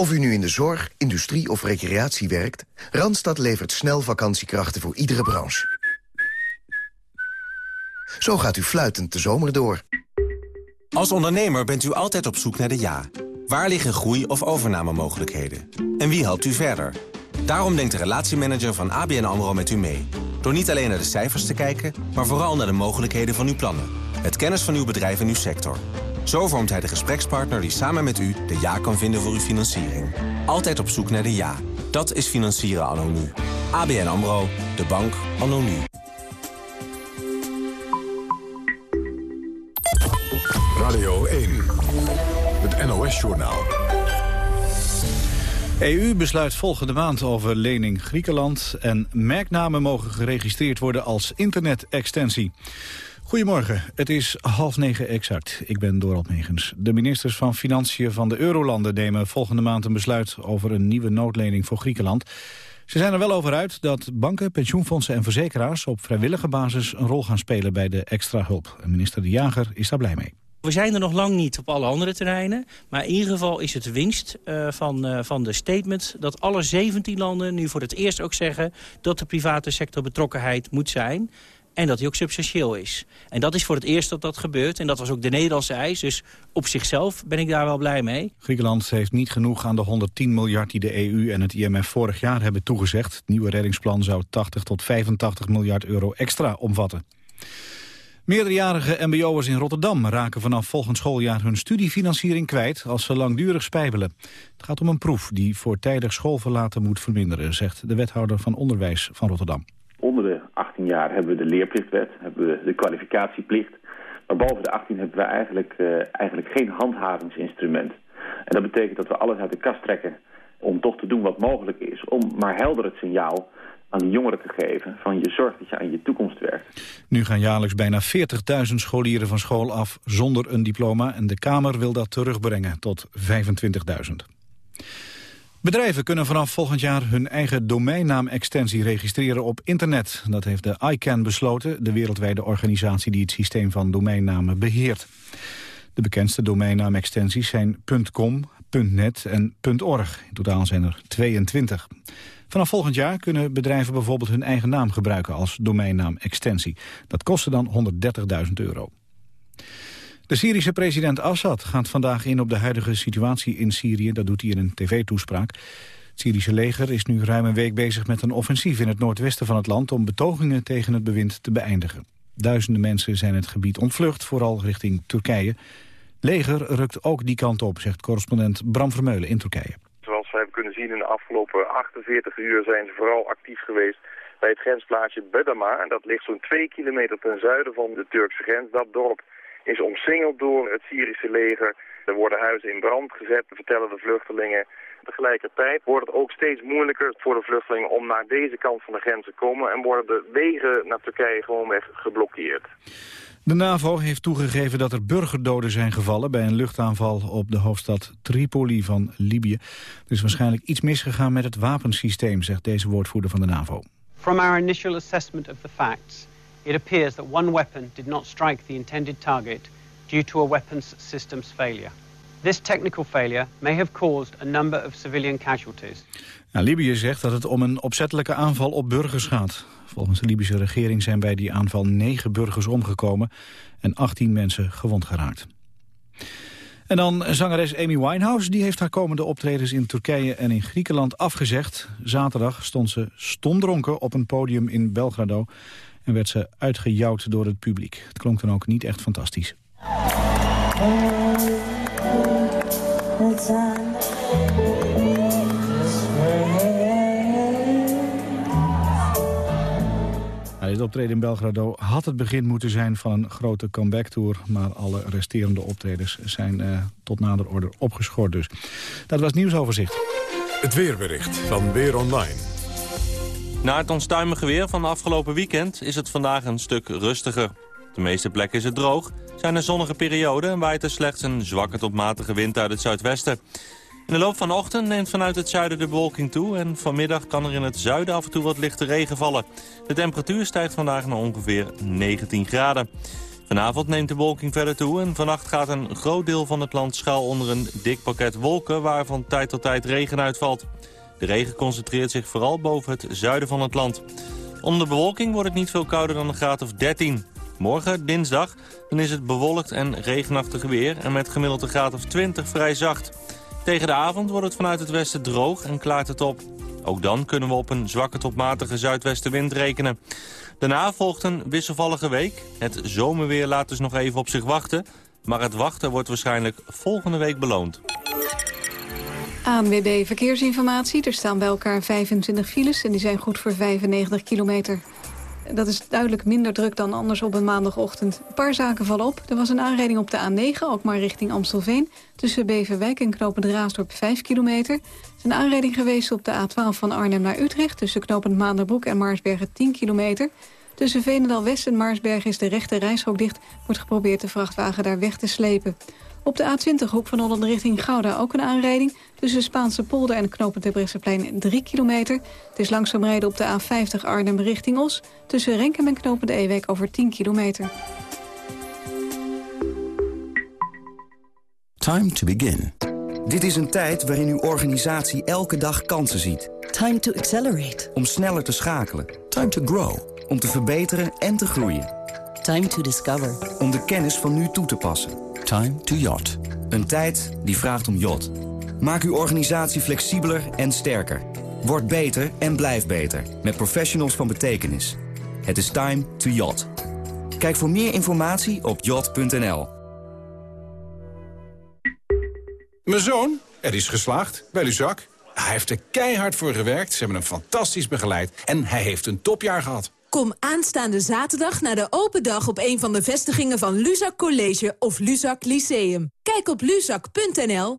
Of u nu in de zorg, industrie of recreatie werkt... Randstad levert snel vakantiekrachten voor iedere branche. Zo gaat u fluitend de zomer door. Als ondernemer bent u altijd op zoek naar de ja. Waar liggen groei- of overnamemogelijkheden? En wie helpt u verder? Daarom denkt de relatiemanager van ABN AMRO met u mee. Door niet alleen naar de cijfers te kijken, maar vooral naar de mogelijkheden van uw plannen. Het kennis van uw bedrijf en uw sector. Zo vormt hij de gesprekspartner die samen met u de ja kan vinden voor uw financiering. Altijd op zoek naar de ja. Dat is financieren anno nu. ABN AMRO, de bank anno nu. Radio 1, het NOS-journaal. EU besluit volgende maand over lening Griekenland... en merknamen mogen geregistreerd worden als internet-extensie. Goedemorgen, het is half negen exact. Ik ben Dorald Megens. De ministers van Financiën van de Eurolanden nemen volgende maand een besluit... over een nieuwe noodlening voor Griekenland. Ze zijn er wel over uit dat banken, pensioenfondsen en verzekeraars... op vrijwillige basis een rol gaan spelen bij de extra hulp. Minister De Jager is daar blij mee. We zijn er nog lang niet op alle andere terreinen. Maar in ieder geval is het winst uh, van, uh, van de statement... dat alle 17 landen nu voor het eerst ook zeggen... dat de private sector betrokkenheid moet zijn... En dat die ook substantieel is. En dat is voor het eerst dat dat gebeurt. En dat was ook de Nederlandse eis. Dus op zichzelf ben ik daar wel blij mee. Griekenland heeft niet genoeg aan de 110 miljard die de EU en het IMF vorig jaar hebben toegezegd. Het nieuwe reddingsplan zou 80 tot 85 miljard euro extra omvatten. Meerderjarige mbo'ers in Rotterdam raken vanaf volgend schooljaar hun studiefinanciering kwijt als ze langdurig spijbelen. Het gaat om een proef die voortijdig schoolverlaten moet verminderen, zegt de wethouder van onderwijs van Rotterdam. Onder de 18 jaar hebben we de leerplichtwet, hebben we de kwalificatieplicht. Maar boven de 18 hebben we eigenlijk, uh, eigenlijk geen handhavingsinstrument. En dat betekent dat we alles uit de kast trekken om toch te doen wat mogelijk is. Om maar helder het signaal aan de jongeren te geven van je zorgt dat je aan je toekomst werkt. Nu gaan jaarlijks bijna 40.000 scholieren van school af zonder een diploma... en de Kamer wil dat terugbrengen tot 25.000. Bedrijven kunnen vanaf volgend jaar hun eigen domeinnaam-extensie registreren op internet. Dat heeft de ICANN besloten, de wereldwijde organisatie die het systeem van domeinnamen beheert. De bekendste domeinnaam-extensies zijn .com, .net en .org. In totaal zijn er 22. Vanaf volgend jaar kunnen bedrijven bijvoorbeeld hun eigen naam gebruiken als domeinnaam-extensie. Dat kostte dan 130.000 euro. De Syrische president Assad gaat vandaag in op de huidige situatie in Syrië. Dat doet hij in een tv-toespraak. Het Syrische leger is nu ruim een week bezig met een offensief in het noordwesten van het land... om betogingen tegen het bewind te beëindigen. Duizenden mensen zijn het gebied ontvlucht, vooral richting Turkije. Leger rukt ook die kant op, zegt correspondent Bram Vermeulen in Turkije. Zoals we hebben kunnen zien in de afgelopen 48 uur zijn ze vooral actief geweest bij het grensplaatsje Bedama. Dat ligt zo'n twee kilometer ten zuiden van de Turkse grens. Dat dorp is omsingeld door het Syrische leger. Er worden huizen in brand gezet, vertellen de vluchtelingen. Tegelijkertijd wordt het ook steeds moeilijker voor de vluchtelingen om naar deze kant van de grens te komen... en worden de wegen naar Turkije gewoonweg geblokkeerd. De NAVO heeft toegegeven dat er burgerdoden zijn gevallen... bij een luchtaanval op de hoofdstad Tripoli van Libië. Er is waarschijnlijk iets misgegaan met het wapensysteem, zegt deze woordvoerder van de NAVO. From our initial assessment of the facts it appears that one weapon did not strike the intended target due to a weapons systems failure. This technical failure may have caused a number of civilian casualties. Nou, Libië zegt dat het om een opzettelijke aanval op burgers gaat. Volgens de Libische regering zijn bij die aanval negen burgers omgekomen en 18 mensen gewond geraakt. En dan zangeres Amy Winehouse. Die heeft haar komende optredens in Turkije en in Griekenland afgezegd. Zaterdag stond ze stondronken op een podium in Belgrado werd ze uitgejouwd door het publiek. Het klonk dan ook niet echt fantastisch. dit optreden in Belgrado had het begin moeten zijn van een grote comeback-tour... maar alle resterende optredens zijn uh, tot nader order opgeschort dus. Dat was nieuwsoverzicht. Het weerbericht van Weer Online. Na het onstuimige weer van afgelopen weekend is het vandaag een stuk rustiger. De meeste plekken is het droog, zijn er zonnige perioden... en waait er slechts een zwakke tot matige wind uit het zuidwesten. In de loop van de ochtend neemt vanuit het zuiden de bewolking toe... en vanmiddag kan er in het zuiden af en toe wat lichte regen vallen. De temperatuur stijgt vandaag naar ongeveer 19 graden. Vanavond neemt de bewolking verder toe en vannacht gaat een groot deel van het land schuil onder een dik pakket wolken... waar van tijd tot tijd regen uitvalt. De regen concentreert zich vooral boven het zuiden van het land. Onder de bewolking wordt het niet veel kouder dan een graad of 13. Morgen, dinsdag, dan is het bewolkt en regenachtig weer... en met gemiddeld een graad of 20 vrij zacht. Tegen de avond wordt het vanuit het westen droog en klaart het op. Ook dan kunnen we op een zwakke tot matige zuidwestenwind rekenen. Daarna volgt een wisselvallige week. Het zomerweer laat dus nog even op zich wachten... Maar het wachten wordt waarschijnlijk volgende week beloond. ANWB Verkeersinformatie. Er staan bij elkaar 25 files en die zijn goed voor 95 kilometer. Dat is duidelijk minder druk dan anders op een maandagochtend. Een paar zaken vallen op. Er was een aanrijding op de A9, ook maar richting Amstelveen. Tussen Beverwijk en Knopend Raasdorp 5 kilometer. Er een aanrijding geweest op de A12 van Arnhem naar Utrecht... tussen Knopend Maanderbroek en Maarsbergen 10 kilometer. Tussen Veenendaal West en Maarsbergen is de rechte reishok dicht. Wordt geprobeerd de vrachtwagen daar weg te slepen. Op de A20 hoek van Holland richting Gouda ook een aanrijding. Tussen Spaanse polder en knooppunt Terbrechtseplein 3 kilometer. Het is langzaam rijden op de A50 Arnhem richting Os. Tussen Renkem en knooppunt Ewek over 10 kilometer. Time to begin. Dit is een tijd waarin uw organisatie elke dag kansen ziet. Time to accelerate. Om sneller te schakelen. Time to grow. Om te verbeteren en te groeien. Time to discover. Om de kennis van nu toe te passen. Time to yacht. Een tijd die vraagt om yacht. Maak uw organisatie flexibeler en sterker. Word beter en blijf beter. Met professionals van betekenis. Het is time to yacht. Kijk voor meer informatie op yacht.nl. Mijn zoon, er is geslaagd bij Luzak. Hij heeft er keihard voor gewerkt, ze hebben hem fantastisch begeleid... en hij heeft een topjaar gehad. Kom aanstaande zaterdag naar de open dag op een van de vestigingen van Luzak College of Luzak Lyceum. Kijk op luzak.nl.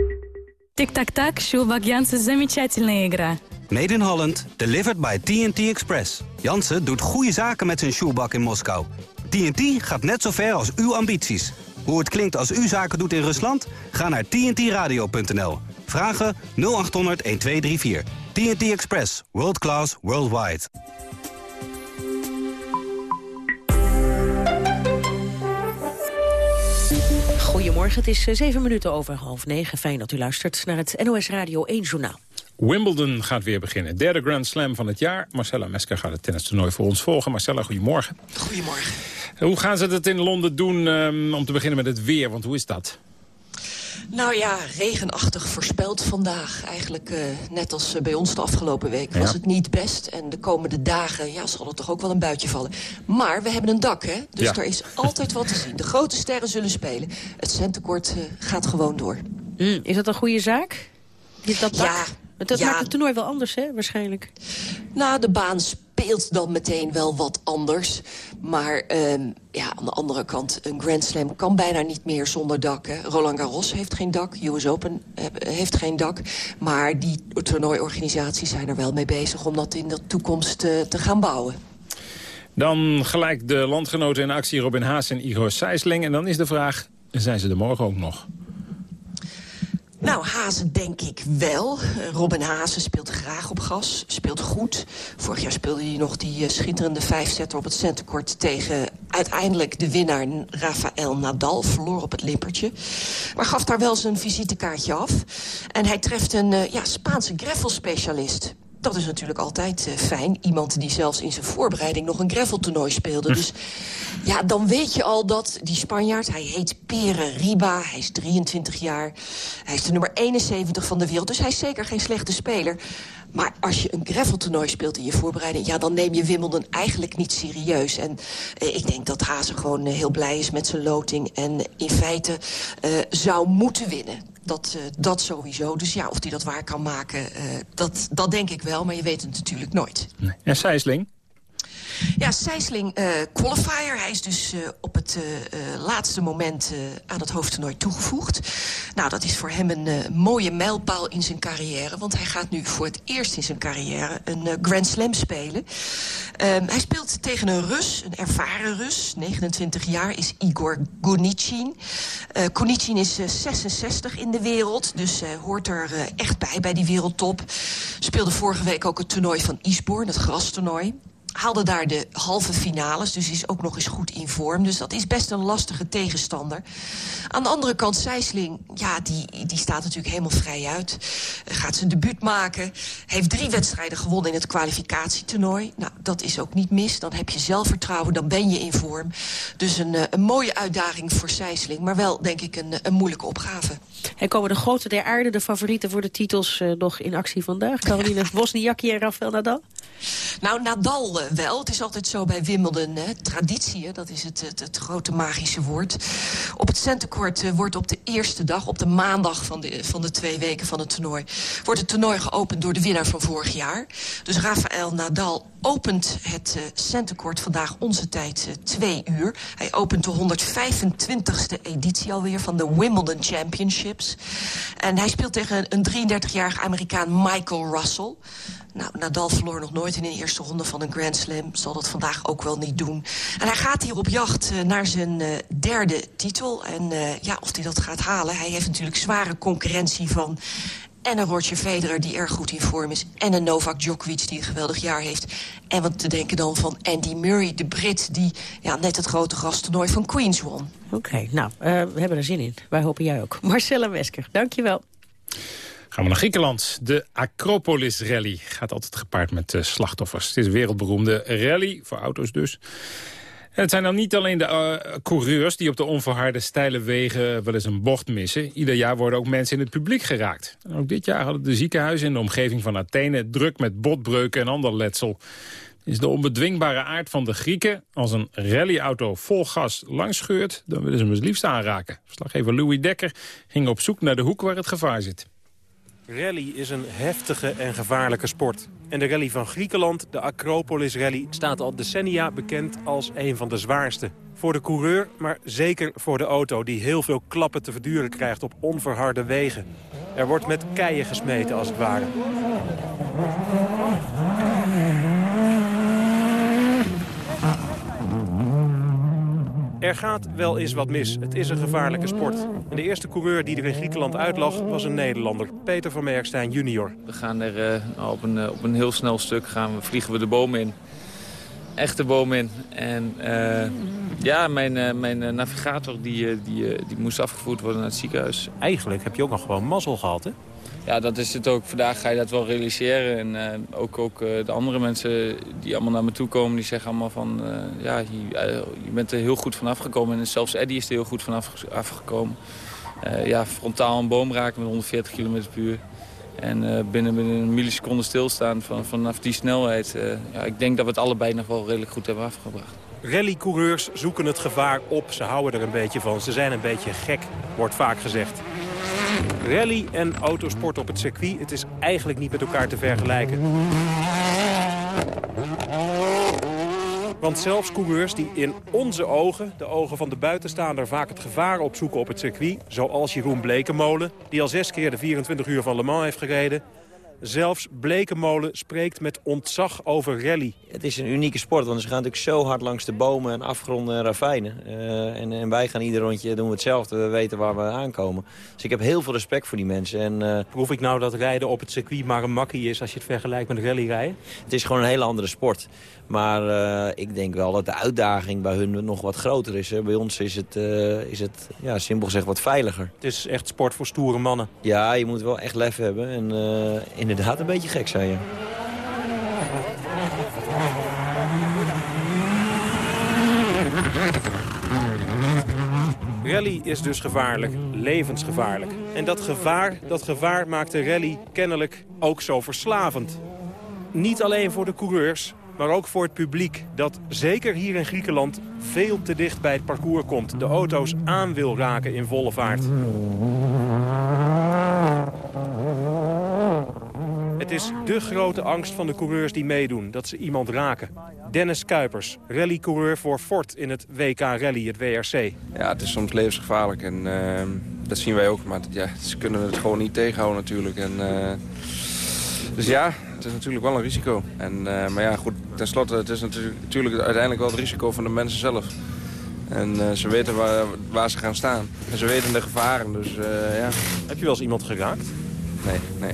Tic-tac-tac, Sjoelbak Jansen, замечательная игра. Made in Holland, delivered by TNT Express. Jansen doet goede zaken met zijn shoebak in Moskou. TNT gaat net zo ver als uw ambities. Hoe het klinkt als u zaken doet in Rusland? Ga naar tntradio.nl. Vragen 0800 1234. TNT Express. World class, worldwide. Goedemorgen, het is eh, zeven minuten over half negen. Fijn dat u luistert naar het NOS Radio 1 Journaal. Wimbledon gaat weer beginnen. Derde Grand Slam van het jaar. Marcella Mesker gaat het tennistoernooi voor ons volgen. Marcella, goedemorgen. Goedemorgen. Hoe gaan ze het in Londen doen um, om te beginnen met het weer? Want hoe is dat? Nou ja, regenachtig voorspeld vandaag. Eigenlijk uh, net als bij ons de afgelopen week was het niet best. En de komende dagen ja, zal er toch ook wel een buitje vallen. Maar we hebben een dak, hè? Dus ja. er is altijd wat te zien. De grote sterren zullen spelen. Het centekort uh, gaat gewoon door. Mm, is dat een goede zaak? Is dat dak? Ja, dat ja. maakt het toernooi wel anders, hè, waarschijnlijk? Nou, de baan speelt dan meteen wel wat anders. Maar um, ja, aan de andere kant, een Grand Slam kan bijna niet meer zonder dak. Roland Garros heeft geen dak, US Open heeft geen dak. Maar die toernooiorganisaties zijn er wel mee bezig... om dat in de toekomst uh, te gaan bouwen. Dan gelijk de landgenoten in actie Robin Haas en Igor Sijsling. En dan is de vraag, zijn ze er morgen ook nog? Nou, Hazen denk ik wel. Robin Hazen speelt graag op gas, speelt goed. Vorig jaar speelde hij nog die uh, schitterende vijfzetter op het centercourt... tegen uiteindelijk de winnaar Rafael Nadal. Verloor op het limpertje. Maar gaf daar wel zijn visitekaartje af. En hij treft een uh, ja, Spaanse greffel-specialist. Dat is natuurlijk altijd uh, fijn. Iemand die zelfs in zijn voorbereiding nog een graveltoernooi speelde. Hm. Dus ja, dan weet je al dat die Spanjaard... hij heet Pere Riba, hij is 23 jaar. Hij is de nummer 71 van de wereld. Dus hij is zeker geen slechte speler. Maar als je een graveltoernooi speelt in je voorbereiding... ja, dan neem je Wimbledon eigenlijk niet serieus. En eh, ik denk dat Hazen gewoon uh, heel blij is met zijn loting... en in feite uh, zou moeten winnen. Dat, uh, dat sowieso. Dus ja, of hij dat waar kan maken, uh, dat, dat denk ik wel. Maar je weet het natuurlijk nooit. Nee. En Sijsling? Ja, Sijsling uh, qualifier. Hij is dus uh, op het uh, laatste moment aan het hoofdtoernooi toegevoegd. Nou, dat is voor hem een mooie mijlpaal in zijn carrière. Want hij gaat nu voor het eerst in zijn carrière een Grand Slam spelen. Um, hij speelt tegen een Rus, een ervaren Rus. 29 jaar is Igor Gonichin. Gonichin is 66 in de wereld. Dus hoort er echt bij, bij die wereldtop. Speelde vorige week ook het toernooi van Eastbourne, het grastoernooi haalde daar de halve finales, dus is ook nog eens goed in vorm. Dus dat is best een lastige tegenstander. Aan de andere kant, Sijsling, ja, die, die staat natuurlijk helemaal vrij uit. Gaat zijn debuut maken. Heeft drie wedstrijden gewonnen in het kwalificatietoernooi. Nou, dat is ook niet mis. Dan heb je zelfvertrouwen, dan ben je in vorm. Dus een, eh, een mooie uitdaging voor Sijsling. Maar wel, denk ik, een, een moeilijke opgave. En komen de grote der aarde, de favorieten voor de titels, uh, nog in actie vandaag? Caroline Wozniacki en Rafael Nadal? Nou, Nadal wel. Het is altijd zo bij Wimbledon. Hè. Traditie, dat is het, het, grote magische woord. Op het centercourt uh, wordt op de eerste dag, op de maandag van de, van de twee weken van het toernooi... wordt het toernooi geopend door de winnaar van vorig jaar. Dus Rafael Nadal opent het uh, centercourt vandaag onze tijd uh, twee uur. Hij opent de 125ste editie alweer van de Wimbledon Championships. En hij speelt tegen een 33-jarige Amerikaan Michael Russell... Nou, Nadal verloor nog nooit in een eerste ronde van een Grand Slam. Zal dat vandaag ook wel niet doen. En hij gaat hier op jacht uh, naar zijn uh, derde titel. En uh, ja, of hij dat gaat halen. Hij heeft natuurlijk zware concurrentie van... En een Roger Federer die erg goed in vorm is. En een Novak Djokovic die een geweldig jaar heeft. En wat te denken dan van Andy Murray, de Brit... die ja, net het grote grastoernooi van Queens won. Oké, nou, we hebben er zin in. Wij hopen jij ook. Marcella Wesker, dankjewel. Gaan we naar Griekenland. De Acropolis Rally gaat altijd gepaard met uh, slachtoffers. Het is een wereldberoemde rally, voor auto's dus. En het zijn dan niet alleen de uh, coureurs die op de onverharde steile wegen wel eens een bocht missen. Ieder jaar worden ook mensen in het publiek geraakt. Ook dit jaar hadden de ziekenhuizen in de omgeving van Athene druk met botbreuken en ander letsel. Is de onbedwingbare aard van de Grieken. Als een rallyauto vol gas langs scheurt, dan willen ze hem het liefst aanraken. Verslaggever Louis Dekker ging op zoek naar de hoek waar het gevaar zit. Rally is een heftige en gevaarlijke sport. En de rally van Griekenland, de Acropolis Rally, staat al decennia bekend als een van de zwaarste. Voor de coureur, maar zeker voor de auto die heel veel klappen te verduren krijgt op onverharde wegen. Er wordt met keien gesmeten als het ware. Er gaat wel eens wat mis. Het is een gevaarlijke sport. En de eerste coureur die er in Griekenland uitlag was een Nederlander. Peter van Merkstein junior. We gaan er uh, op, een, op een heel snel stuk gaan we, vliegen we de boom in. Echte boom in. En uh, ja, mijn, uh, mijn navigator die, die, die moest afgevoerd worden naar het ziekenhuis. Eigenlijk heb je ook nog gewoon mazzel gehad, hè? Ja, dat is het ook. Vandaag ga je dat wel realiseren. En uh, ook, ook uh, de andere mensen die allemaal naar me toe komen, die zeggen allemaal van... Uh, ja, je, je, bent er heel goed van afgekomen. En zelfs Eddie is er heel goed van af, afgekomen. ja, frontaal een boom raken met 140 km per uur. En binnen, binnen een milliseconde stilstaan van, vanaf die snelheid. ja, ik denk dat we het allebei nog wel redelijk goed hebben afgebracht. Rallycoureurs zoeken het gevaar op. Ze houden er een beetje van. Ze zijn een beetje gek, wordt vaak gezegd. Rally en autosport op het circuit, het is eigenlijk niet met elkaar te vergelijken. Want zelfs coureurs die in onze ogen, de ogen van de buitenstaander... vaak het gevaar opzoeken op het circuit, zoals Jeroen Blekenmolen... die al zes keer de 24 uur van Le Mans heeft gereden... Zelfs Blekenmolen spreekt met ontzag over rally. Het is een unieke sport, want ze gaan natuurlijk zo hard langs de bomen en afgronden en ravijnen. Uh, en, en, wij gaan ieder rondje doen we hetzelfde, we weten waar we aankomen. Dus ik heb heel veel respect voor die mensen. En, uh, Proef ik nou dat rijden op het circuit maar een makkie is als je het vergelijkt met rallyrijden? Het is gewoon een hele andere sport. Maar uh, ik denk wel dat de uitdaging bij hun nog wat groter is. Hè. Bij ons is het, is het ja, simpel gezegd wat veiliger. Het is echt sport voor stoere mannen. Ja, je moet wel echt lef hebben. En in inderdaad een beetje gek zijn, ja. Rally is dus gevaarlijk, levensgevaarlijk. En dat gevaar, dat gevaar maakt de rally kennelijk ook zo verslavend. Niet alleen voor de coureurs, maar ook voor het publiek... dat zeker hier in Griekenland veel te dicht bij het parcours komt. De auto's aan wil raken in volle vaart. Het is de grote angst van de coureurs die meedoen, dat ze iemand raken. Dennis Kuipers, rallycoureur voor Ford in het WK Rally, het WRC. Ja, het is soms levensgevaarlijk en uh, dat zien wij ook. Maar ja, ze kunnen het gewoon niet tegenhouden natuurlijk. En, uh, dus ja, het is natuurlijk wel een risico. En, uh, maar ja, goed, tenslotte, het is natuurlijk, natuurlijk uiteindelijk wel het risico van de mensen zelf. En uh, ze weten waar, waar, ze gaan staan. En ze weten de gevaren, dus uh, ja. Heb je wel eens iemand geraakt? Nee, nee.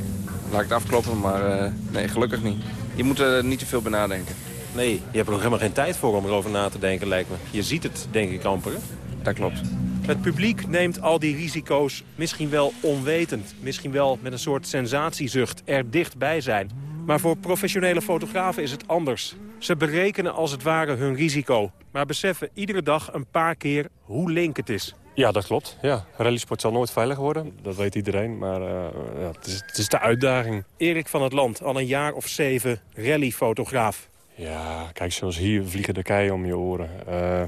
Laat ik het afkloppen, maar uh, nee, gelukkig niet. Je moet er niet te veel bij nadenken. Nee, je hebt er nog helemaal geen tijd voor om erover na te denken, lijkt me. Je ziet het, denk ik, amper. Hè? Dat klopt. Het publiek neemt al die risico's misschien wel onwetend. Misschien wel met een soort sensatiezucht er dichtbij zijn. Maar voor professionele fotografen is het anders. Ze berekenen als het ware hun risico. Maar beseffen iedere dag een paar keer hoe link het is. Ja, dat klopt. Ja. Rallysport zal nooit veilig worden. Dat weet iedereen. Maar uh, ja, het, is, het is de uitdaging. Erik van het Land, al een jaar of zeven rallyfotograaf. Ja, kijk, zoals hier vliegen de keien om je oren. Uh,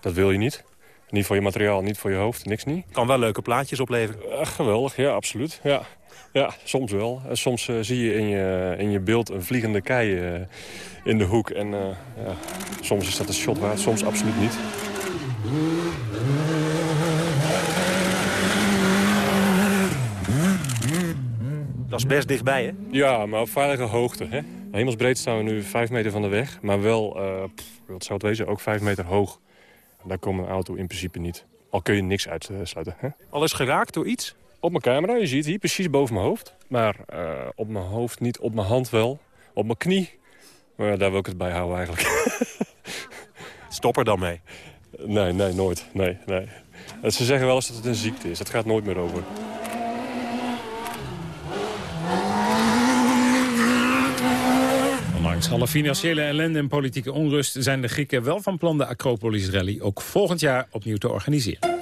dat wil je niet. Niet voor je materiaal, niet voor je hoofd, niks niet. Kan wel leuke plaatjes opleveren. Uh, geweldig, ja, absoluut. Ja. Ja, soms wel. En soms uh, zie je in, je in je beeld een vliegende kei uh, in de hoek. En uh, ja, soms is dat een shot waard, soms absoluut niet. Dat is best dichtbij, hè? Ja, maar op veilige hoogte. Hè? Hemelsbreed staan we nu vijf meter van de weg. Maar wel, pff, wat zou het wezen, ook vijf meter hoog. Daar komt een auto in principe niet. Al kun je niks uitsluiten. Hè? Al is geraakt door iets? Op mijn camera, je ziet hier precies boven mijn hoofd. Maar uh, op mijn hoofd niet, op mijn hand wel. Op mijn knie. Maar daar wil ik het bij houden eigenlijk. Stop er dan mee? Nee, nee, nooit. Nee, nee. Ze zeggen wel eens dat het een ziekte is. Dat gaat nooit meer over. Ondanks alle financiële ellende en politieke onrust... zijn de Grieken wel van plan de Acropolis Rally ook volgend jaar opnieuw te organiseren.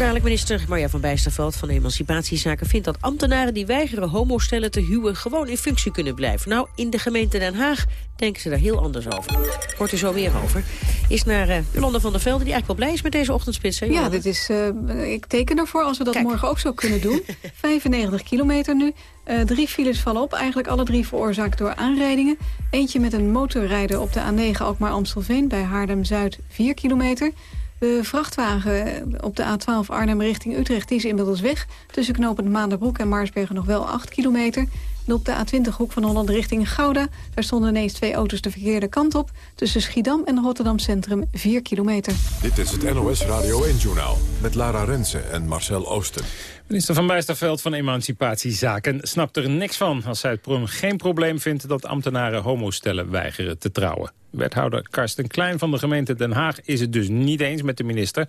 Dadelijk minister Marja van Bijsterveld van Emancipatiezaken vindt dat ambtenaren die weigeren homostellen te huwen gewoon in functie kunnen blijven. Nou, in de gemeente Den Haag denken ze daar heel anders over. Hoort u zo meer over. Is naar uh, Jolanda van der Velde, die eigenlijk wel blij is met deze ochtendspitsen. Ja, dit is, uh, ik teken ervoor als we dat Kijk. morgen ook zo kunnen doen. 95 kilometer nu. Uh, drie files vallen op, eigenlijk alle drie veroorzaakt door aanrijdingen. Eentje met een motorrijder op de A9 Alkmaar-Amstelveen bij Haarlem-Zuid 4 kilometer. De vrachtwagen op de A12 Arnhem richting Utrecht die is inmiddels weg. Tussen knooppunt Maanderbroek en Maarsbergen nog wel 8 kilometer. En op de A20 hoek van Holland richting Gouda... daar stonden ineens twee auto's de verkeerde kant op. Tussen Schiedam en Rotterdam Centrum 4 kilometer. Dit is het NOS Radio 1-journaal met Lara Rensen en Marcel Oosten. Minister van Bijsterveld van Emancipatiezaken snapt er niks van... als Zuidprum geen probleem vindt dat ambtenaren homostellen weigeren te trouwen. Wethouder Karsten Klein van de gemeente Den Haag is het dus niet eens met de minister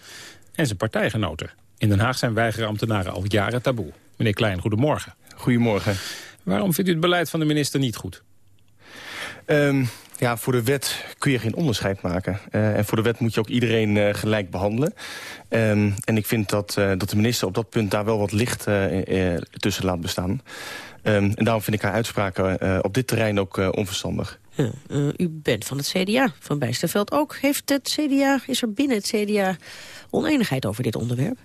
en zijn partijgenoten. In Den Haag zijn weigeren ambtenaren al jaren taboe. Meneer Klein, goedemorgen. Goedemorgen. Waarom vindt u het beleid van de minister niet goed? Um, ja, voor de wet kun je geen onderscheid maken. Uh, en voor de wet moet je ook iedereen uh, gelijk behandelen. Um, en ik vind dat, uh, dat de minister op dat punt daar wel wat licht tussen laat bestaan. Um, en daarom vind ik haar uitspraken op dit terrein ook onverstandig. Ja, u bent van het CDA, van Bijsterveld ook. Heeft het CDA, is er binnen het CDA oneenigheid over dit onderwerp?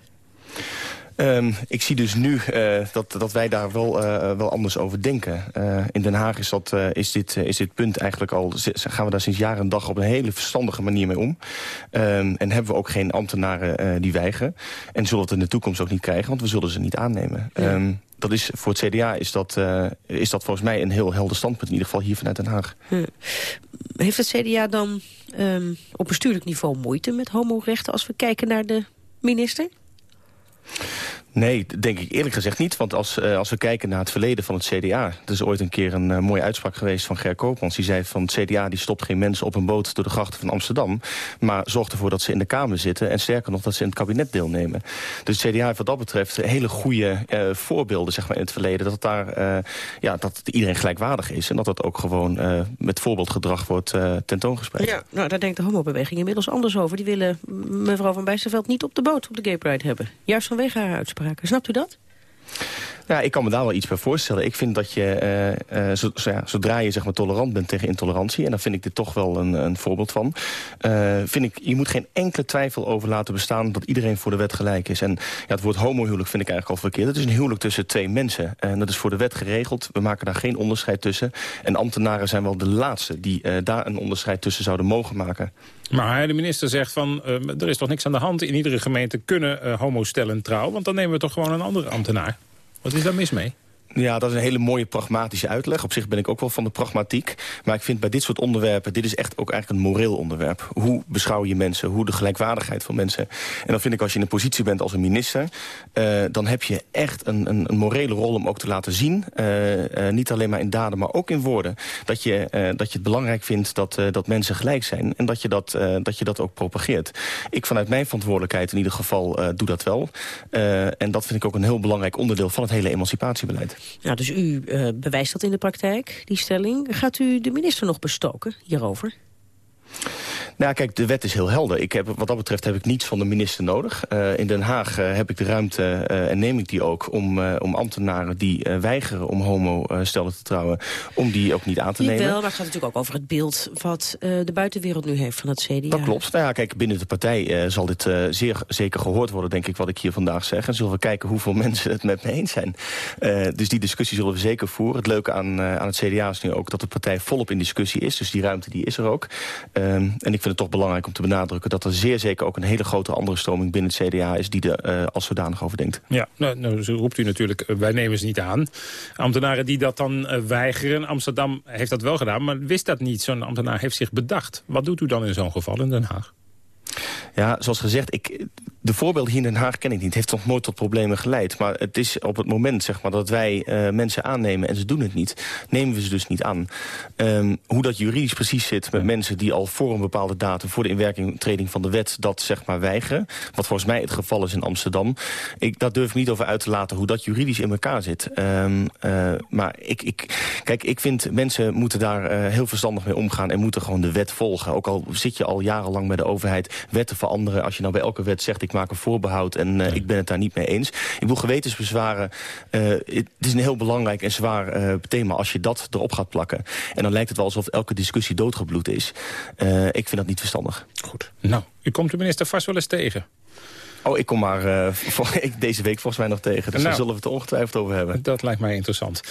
Um, ik zie dus nu uh, dat, dat wij daar wel, uh, wel anders over denken. Uh, in Den Haag is, dat, is, dit, is dit punt eigenlijk al... gaan we daar sinds jaren en dag op een hele verstandige manier mee om. Um, en hebben we ook geen ambtenaren die weigeren. En zullen we het in de toekomst ook niet krijgen, want we zullen ze niet aannemen. Ja. Um, dat is, voor het CDA is dat, is dat volgens mij een heel helder standpunt... in ieder geval hier vanuit Den Haag. Hm. Heeft het CDA dan op bestuurlijk niveau moeite met homorechten... als we kijken naar de minister? Nee, denk ik eerlijk gezegd niet. Want als, uh, als we kijken naar het verleden van het CDA... er is ooit een keer een uh, mooie uitspraak geweest van Ger Koopmans. Die zei van het CDA die stopt geen mensen op een boot door de grachten van Amsterdam... maar zorgt ervoor dat ze in de Kamer zitten... en sterker nog dat ze in het kabinet deelnemen. Dus het CDA heeft wat dat betreft hele goede uh, voorbeelden zeg maar, in het verleden... dat, daar, ja, dat iedereen gelijkwaardig is... en dat dat ook gewoon met voorbeeldgedrag wordt tentoongespreid. Ja, nou, daar denkt de homobeweging inmiddels anders over. Die willen mevrouw van Bijsterveld niet op de boot op de Gay Pride hebben. Juist vanwege haar uitspraak. Snapt u dat? Ja, ik kan me daar wel iets bij voorstellen. Ik vind dat je, uh, zo, ja, zodra je zeg maar, tolerant bent tegen intolerantie... en daar vind ik dit toch wel een, een voorbeeld van... Uh, vind ik, je moet geen enkele twijfel over laten bestaan... dat iedereen voor de wet gelijk is. En ja, het woord homohuwelijk vind ik eigenlijk al verkeerd. Het is een huwelijk tussen twee mensen. En dat is voor de wet geregeld. We maken daar geen onderscheid tussen. En ambtenaren zijn wel de laatste die daar een onderscheid tussen zouden mogen maken. Maar de minister zegt van, er is toch niks aan de hand. In iedere gemeente kunnen uh, homostellen trouw. Want dan nemen we toch gewoon een andere ambtenaar. Wat is daar mis mee? Ja, dat is een hele mooie pragmatische uitleg. Op zich ben ik ook wel van de pragmatiek. Maar ik vind bij dit soort onderwerpen... dit is echt ook eigenlijk een moreel onderwerp. Hoe beschouw je mensen? Hoe de gelijkwaardigheid van mensen? En dan vind ik als je in een positie bent als een minister... Uh, dan heb je echt een, een, een, morele rol om ook te laten zien. Uh, uh, niet alleen maar in daden, maar ook in woorden. Dat je, dat je het belangrijk vindt dat, dat mensen gelijk zijn. En dat je dat, dat je dat ook propageert. Ik vanuit mijn verantwoordelijkheid in ieder geval doe dat wel. en dat vind ik ook een heel belangrijk onderdeel van het hele emancipatiebeleid. Ja, dus u uh, bewijst dat in de praktijk, die stelling. Gaat u de minister nog bestoken hierover? Nou, kijk, de wet is heel helder. Ik heb, wat dat betreft heb ik niets van de minister nodig. Uh, in Den Haag uh, heb ik de ruimte, uh, en neem ik die ook... om, om ambtenaren die weigeren om homostellen te trouwen... om die ook niet aan te niet nemen. wel, maar het gaat natuurlijk ook over het beeld... wat de buitenwereld nu heeft van het CDA. Dat klopt. Nou ja, kijk, binnen de partij zal dit zeer zeker gehoord worden... denk ik, wat ik hier vandaag zeg. En zullen we kijken hoeveel mensen het met me eens zijn. dus die discussie zullen we zeker voeren. Het leuke aan, aan het CDA is nu ook dat de partij volop in discussie is. Dus die ruimte die is er ook. en ik vind het toch belangrijk om te benadrukken... dat er zeer zeker ook een hele grote andere stroming binnen het CDA is... die er uh, als zodanig over denkt. Ja, nou, nou zo roept u natuurlijk, uh, wij nemen ze niet aan. Ambtenaren die dat dan uh, weigeren. Amsterdam heeft dat wel gedaan, maar wist dat niet. Zo'n ambtenaar heeft zich bedacht. Wat doet u dan in zo'n geval in Den Haag? Ja, zoals gezegd, ik, de voorbeelden hier in Den Haag ken ik niet. Het heeft nog nooit tot problemen geleid. Maar het is op het moment zeg maar, dat wij uh, mensen aannemen en ze doen het niet... nemen we ze dus niet aan. Um, hoe dat juridisch precies zit met mensen die al voor een bepaalde datum... voor de inwerkingtreding van de wet dat zeg maar weigeren... wat volgens mij het geval is in Amsterdam... Ik, daar durf ik niet over uit te laten hoe dat juridisch in elkaar zit. Um, uh, maar ik, ik, kijk, ik vind mensen moeten daar uh, heel verstandig mee omgaan... en moeten gewoon de wet volgen. Ook al zit je al jarenlang bij de overheid wetten veranderen... als je nou bij elke wet zegt ik maak een voorbehoud en uh, ik ben het daar niet mee eens. Ik bedoel, gewetensbezwaren, uh, het is een heel belangrijk en zwaar uh, thema als je dat erop gaat plakken. En dan lijkt het wel alsof elke discussie doodgebloed is. ik vind dat niet verstandig. Goed. Nou, u komt de minister vast wel eens tegen. Oh, ik kom maar uh, voor, ik, deze week volgens mij nog tegen. Dus nou, daar zullen we het er ongetwijfeld over hebben. Dat lijkt mij interessant.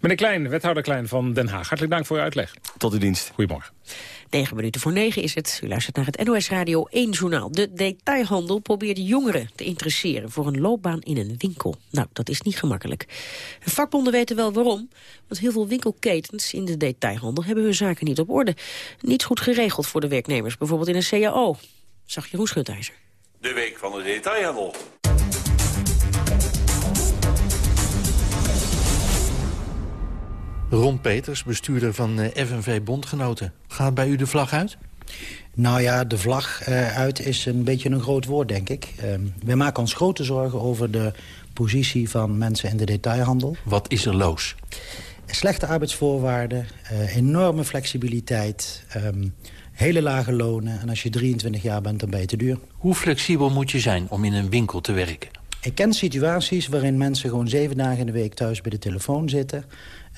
Meneer Klein, wethouder Klein van Den Haag. Hartelijk dank voor uw uitleg. Tot uw dienst. Goedemorgen. 9 minuten voor 9 is het. U luistert naar het NOS Radio 1 journaal. De detailhandel probeert jongeren te interesseren voor een loopbaan in een winkel. Nou, dat is niet gemakkelijk. De vakbonden weten wel waarom. Want heel veel winkelketens in de detailhandel hebben hun zaken niet op orde. Niet goed geregeld voor de werknemers, bijvoorbeeld in een CAO. Zag Jeroen Schutijzer. De week van de detailhandel. Ron Peters, bestuurder van FNV Bondgenoten. Gaat bij u de vlag uit? Nou ja, de vlag uh, uit is een beetje een groot woord, denk ik. Uh, we maken ons grote zorgen over de positie van mensen in de detailhandel. Wat is er los? Slechte arbeidsvoorwaarden, uh, enorme flexibiliteit... Um, hele lage lonen en als je 23 jaar bent, dan ben je te duur. Hoe flexibel moet je zijn om in een winkel te werken? Ik ken situaties waarin mensen gewoon zeven dagen in de week thuis bij de telefoon zitten...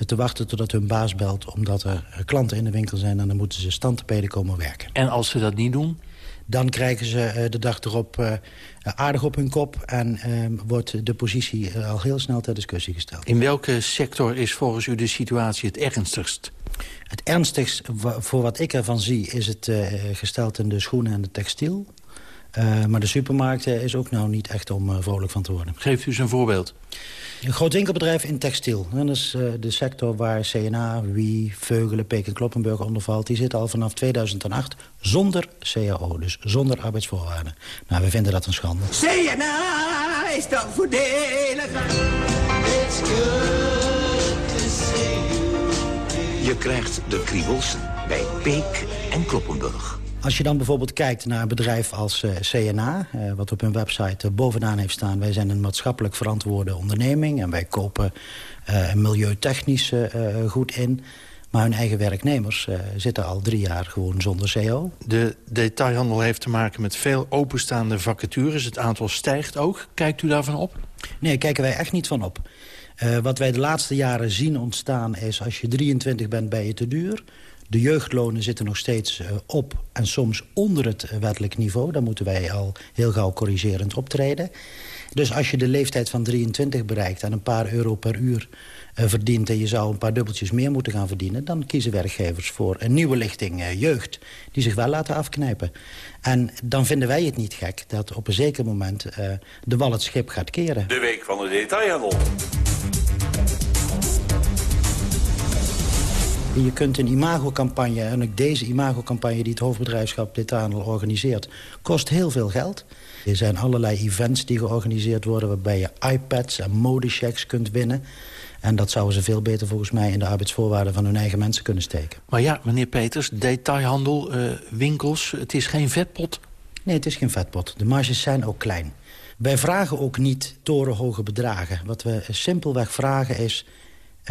te wachten totdat hun baas belt omdat er klanten in de winkel zijn... en dan moeten ze standtepeden komen werken. En als ze dat niet doen? Dan krijgen ze uh, de dag erop uh, aardig op hun kop... en uh, wordt de positie al heel snel ter discussie gesteld. In welke sector is volgens u de situatie het ernstigst? Het ernstigst voor wat ik ervan zie is het gesteld in de schoenen en de textiel. Uh, maar de supermarkten is ook nou niet echt om uh, vrolijk van te worden. Geeft u eens een voorbeeld. Een groot winkelbedrijf in textiel. Dat is uh, de sector waar CNA, Wie, Veugelen, Peek en Kloppenburg onder valt. Die zitten al vanaf 2008 zonder CAO, dus zonder arbeidsvoorwaarden. Nou, we vinden dat een schande. CNA is dan voordeliger. It's good to see you. Je krijgt de kriebels bij Peek en Kloppenburg. Als je dan bijvoorbeeld kijkt naar een bedrijf als uh, CNA... Uh, wat op hun website uh, bovenaan heeft staan... wij zijn een maatschappelijk verantwoorde onderneming... en wij kopen milieutechnisch goed in... maar hun eigen werknemers zitten al drie jaar gewoon zonder CO. De detailhandel heeft te maken met veel openstaande vacatures. Het aantal stijgt ook. Kijkt u daarvan op? Nee, kijken wij echt niet van op. Uh, wat wij de laatste jaren zien ontstaan is... als je 23 bent, ben je te duur. De jeugdlonen zitten nog steeds uh, op en soms onder het wettelijk niveau. Daar moeten wij al heel gauw corrigerend optreden. Dus als je de leeftijd van 23 bereikt en een paar euro per uur uh, verdient... en je zou een paar dubbeltjes meer moeten gaan verdienen... dan kiezen werkgevers voor een nieuwe lichting jeugd... die zich wel laten afknijpen. En dan vinden wij het niet gek dat op een zeker moment... De wal het schip gaat keren. De week van de detailhandel. Je kunt een imagocampagne, en ook deze imagocampagne... die het hoofdbedrijfschap Detailhandel organiseert, kost heel veel geld. Er zijn allerlei events die georganiseerd worden... waarbij je iPads en modechecks kunt winnen. En dat zouden ze veel beter volgens mij in de arbeidsvoorwaarden van hun eigen mensen kunnen steken. Maar ja, meneer Peters, detailhandel, uh, winkels, het is geen vetpot? Nee, het is geen vetpot. De marges zijn ook klein. Wij vragen ook niet torenhoge bedragen. Wat we simpelweg vragen is...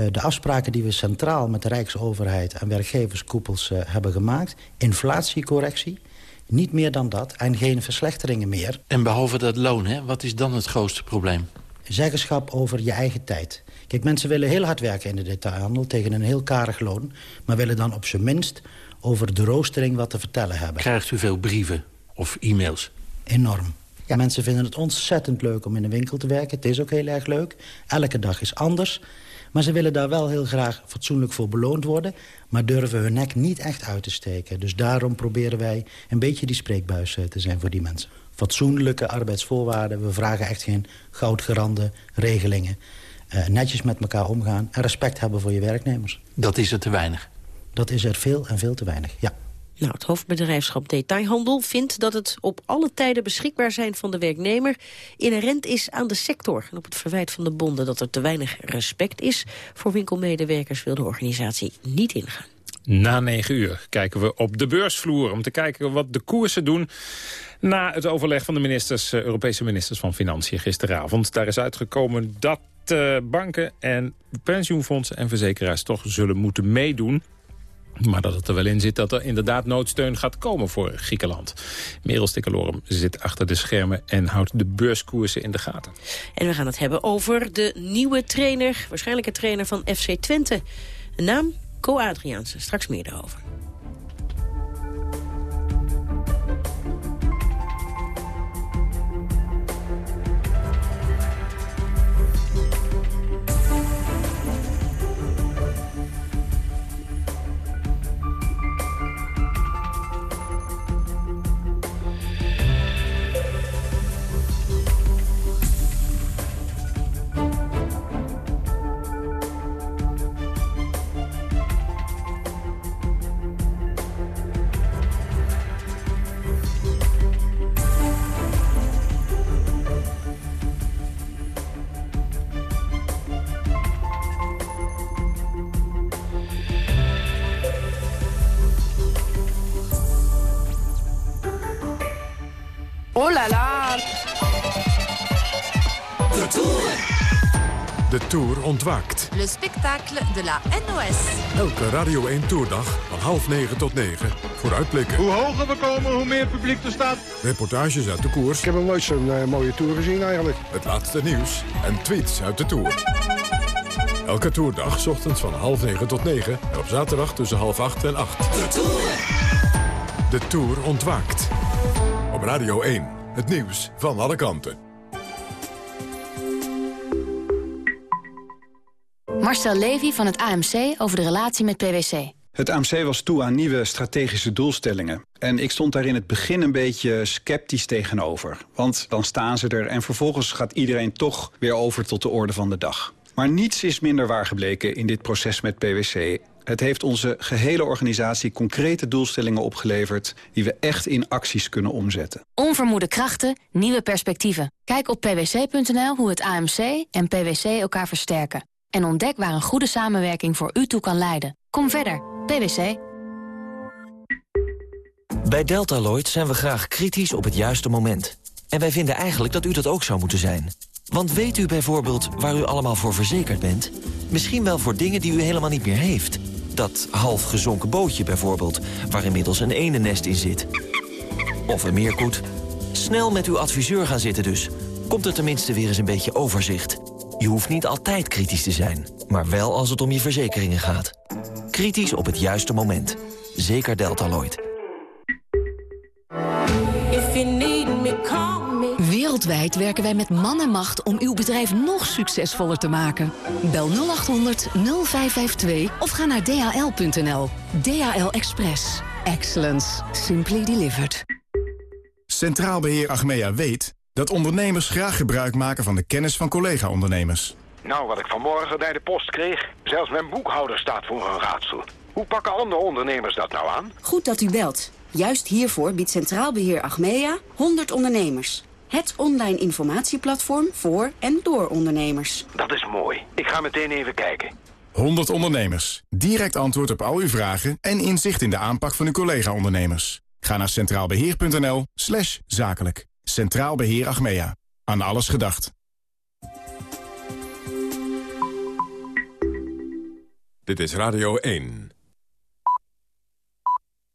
Uh, de afspraken die we centraal met de Rijksoverheid en werkgeverskoepels uh, hebben gemaakt... inflatiecorrectie, niet meer dan dat en geen verslechteringen meer. En behalve dat loon, hè, wat is dan het grootste probleem? Zeggenschap over je eigen tijd. Kijk, mensen willen heel hard werken in de detailhandel... tegen een heel karig loon... maar willen dan op zijn minst over de roostering wat te vertellen hebben. Krijgt u veel brieven of e-mails? Enorm. Ja, mensen vinden het ontzettend leuk om in een winkel te werken. Het is ook heel erg leuk. Elke dag is anders. Maar ze willen daar wel heel graag fatsoenlijk voor beloond worden... maar durven hun nek niet echt uit te steken. Dus daarom proberen wij een beetje die spreekbuis te zijn voor die mensen. Fatsoenlijke arbeidsvoorwaarden. We vragen echt geen goudgerande regelingen. Uh, netjes met elkaar omgaan en respect hebben voor je werknemers. Dat is er te weinig? Dat is er veel en veel te weinig, ja. Nou, het hoofdbedrijfschap Detailhandel vindt dat het op alle tijden beschikbaar zijn van de werknemer inherent is aan de sector. En op het verwijt van de bonden dat er te weinig respect is voor winkelmedewerkers wil de organisatie niet ingaan. Na negen uur kijken we op de beursvloer om te kijken wat de koersen doen na het overleg van de ministers, eh, Europese ministers van Financiën gisteravond. Daar is uitgekomen dat uh, banken en pensioenfondsen en verzekeraars toch zullen moeten meedoen. Maar dat het er wel in zit dat er inderdaad noodsteun gaat komen voor Griekenland. Merel Stikkelorum zit achter de schermen en houdt de beurskoersen in de gaten. En we gaan het hebben over de nieuwe trainer, waarschijnlijke trainer van FC Twente. Een naam, Co Adriaanse. Straks meer daarover. Oh là là De Tour. De Tour ontwaakt. Le spectacle de la NOS. Elke Radio 1 Tourdag van half negen tot negen. Vooruitblikken. Hoe hoger we komen, hoe meer publiek er staat. Reportages uit de koers. Ik heb nog nooit zo'n uh, mooie Tour gezien eigenlijk. Het laatste nieuws en tweets uit de Tour. Elke toerdag, s ochtends van half negen tot negen. En op zaterdag tussen half acht en acht. De Tour. De Tour ontwaakt. Op Radio 1. Het nieuws van alle kanten. Marcel Levy van het AMC over de relatie met PwC. Het AMC was toe aan nieuwe strategische doelstellingen. En ik stond daar in het begin een beetje sceptisch tegenover. Want dan staan ze er en vervolgens gaat iedereen toch weer over tot de orde van de dag. Maar niets is minder waar gebleken in dit proces met PwC. Het heeft onze gehele organisatie concrete doelstellingen opgeleverd... die we echt in acties kunnen omzetten. Onvermoede krachten, nieuwe perspectieven. Kijk op pwc.nl hoe het AMC en PwC elkaar versterken. En ontdek waar een goede samenwerking voor u toe kan leiden. Kom verder, PwC. Bij Deltaloid zijn we graag kritisch op het juiste moment. En wij vinden eigenlijk dat u dat ook zou moeten zijn. Want weet u bijvoorbeeld waar u allemaal voor verzekerd bent? Misschien wel voor dingen die u helemaal niet meer heeft. Dat half gezonken bootje bijvoorbeeld, waar inmiddels een enennest in zit. Of een meerkoet. Snel met uw adviseur gaan zitten dus. Komt er tenminste weer eens een beetje overzicht. Je hoeft niet altijd kritisch te zijn, maar wel als het om je verzekeringen gaat. Kritisch op het juiste moment. Zeker Deltaloid. Wereldwijd werken wij met man en macht om uw bedrijf nog succesvoller te maken. Bel 0800 0552 of ga naar dhl.nl. DHL Express. Excellence. Simply delivered. Centraal Beheer Achmea weet dat ondernemers graag gebruik maken van de kennis van collega-ondernemers. Nou, wat ik vanmorgen bij de post kreeg, zelfs mijn boekhouder staat voor een raadsel. Hoe pakken andere ondernemers dat nou aan? Goed dat u belt. Juist hiervoor biedt Centraal Beheer Achmea 100 ondernemers. Het online informatieplatform voor en door ondernemers. Dat is mooi. Ik ga meteen even kijken. 100 ondernemers. Direct antwoord op al uw vragen en inzicht in de aanpak van uw collega-ondernemers. Ga naar centraalbeheer.nl slash zakelijk. Centraal Beheer Achmea. Aan alles gedacht. Dit is Radio 1.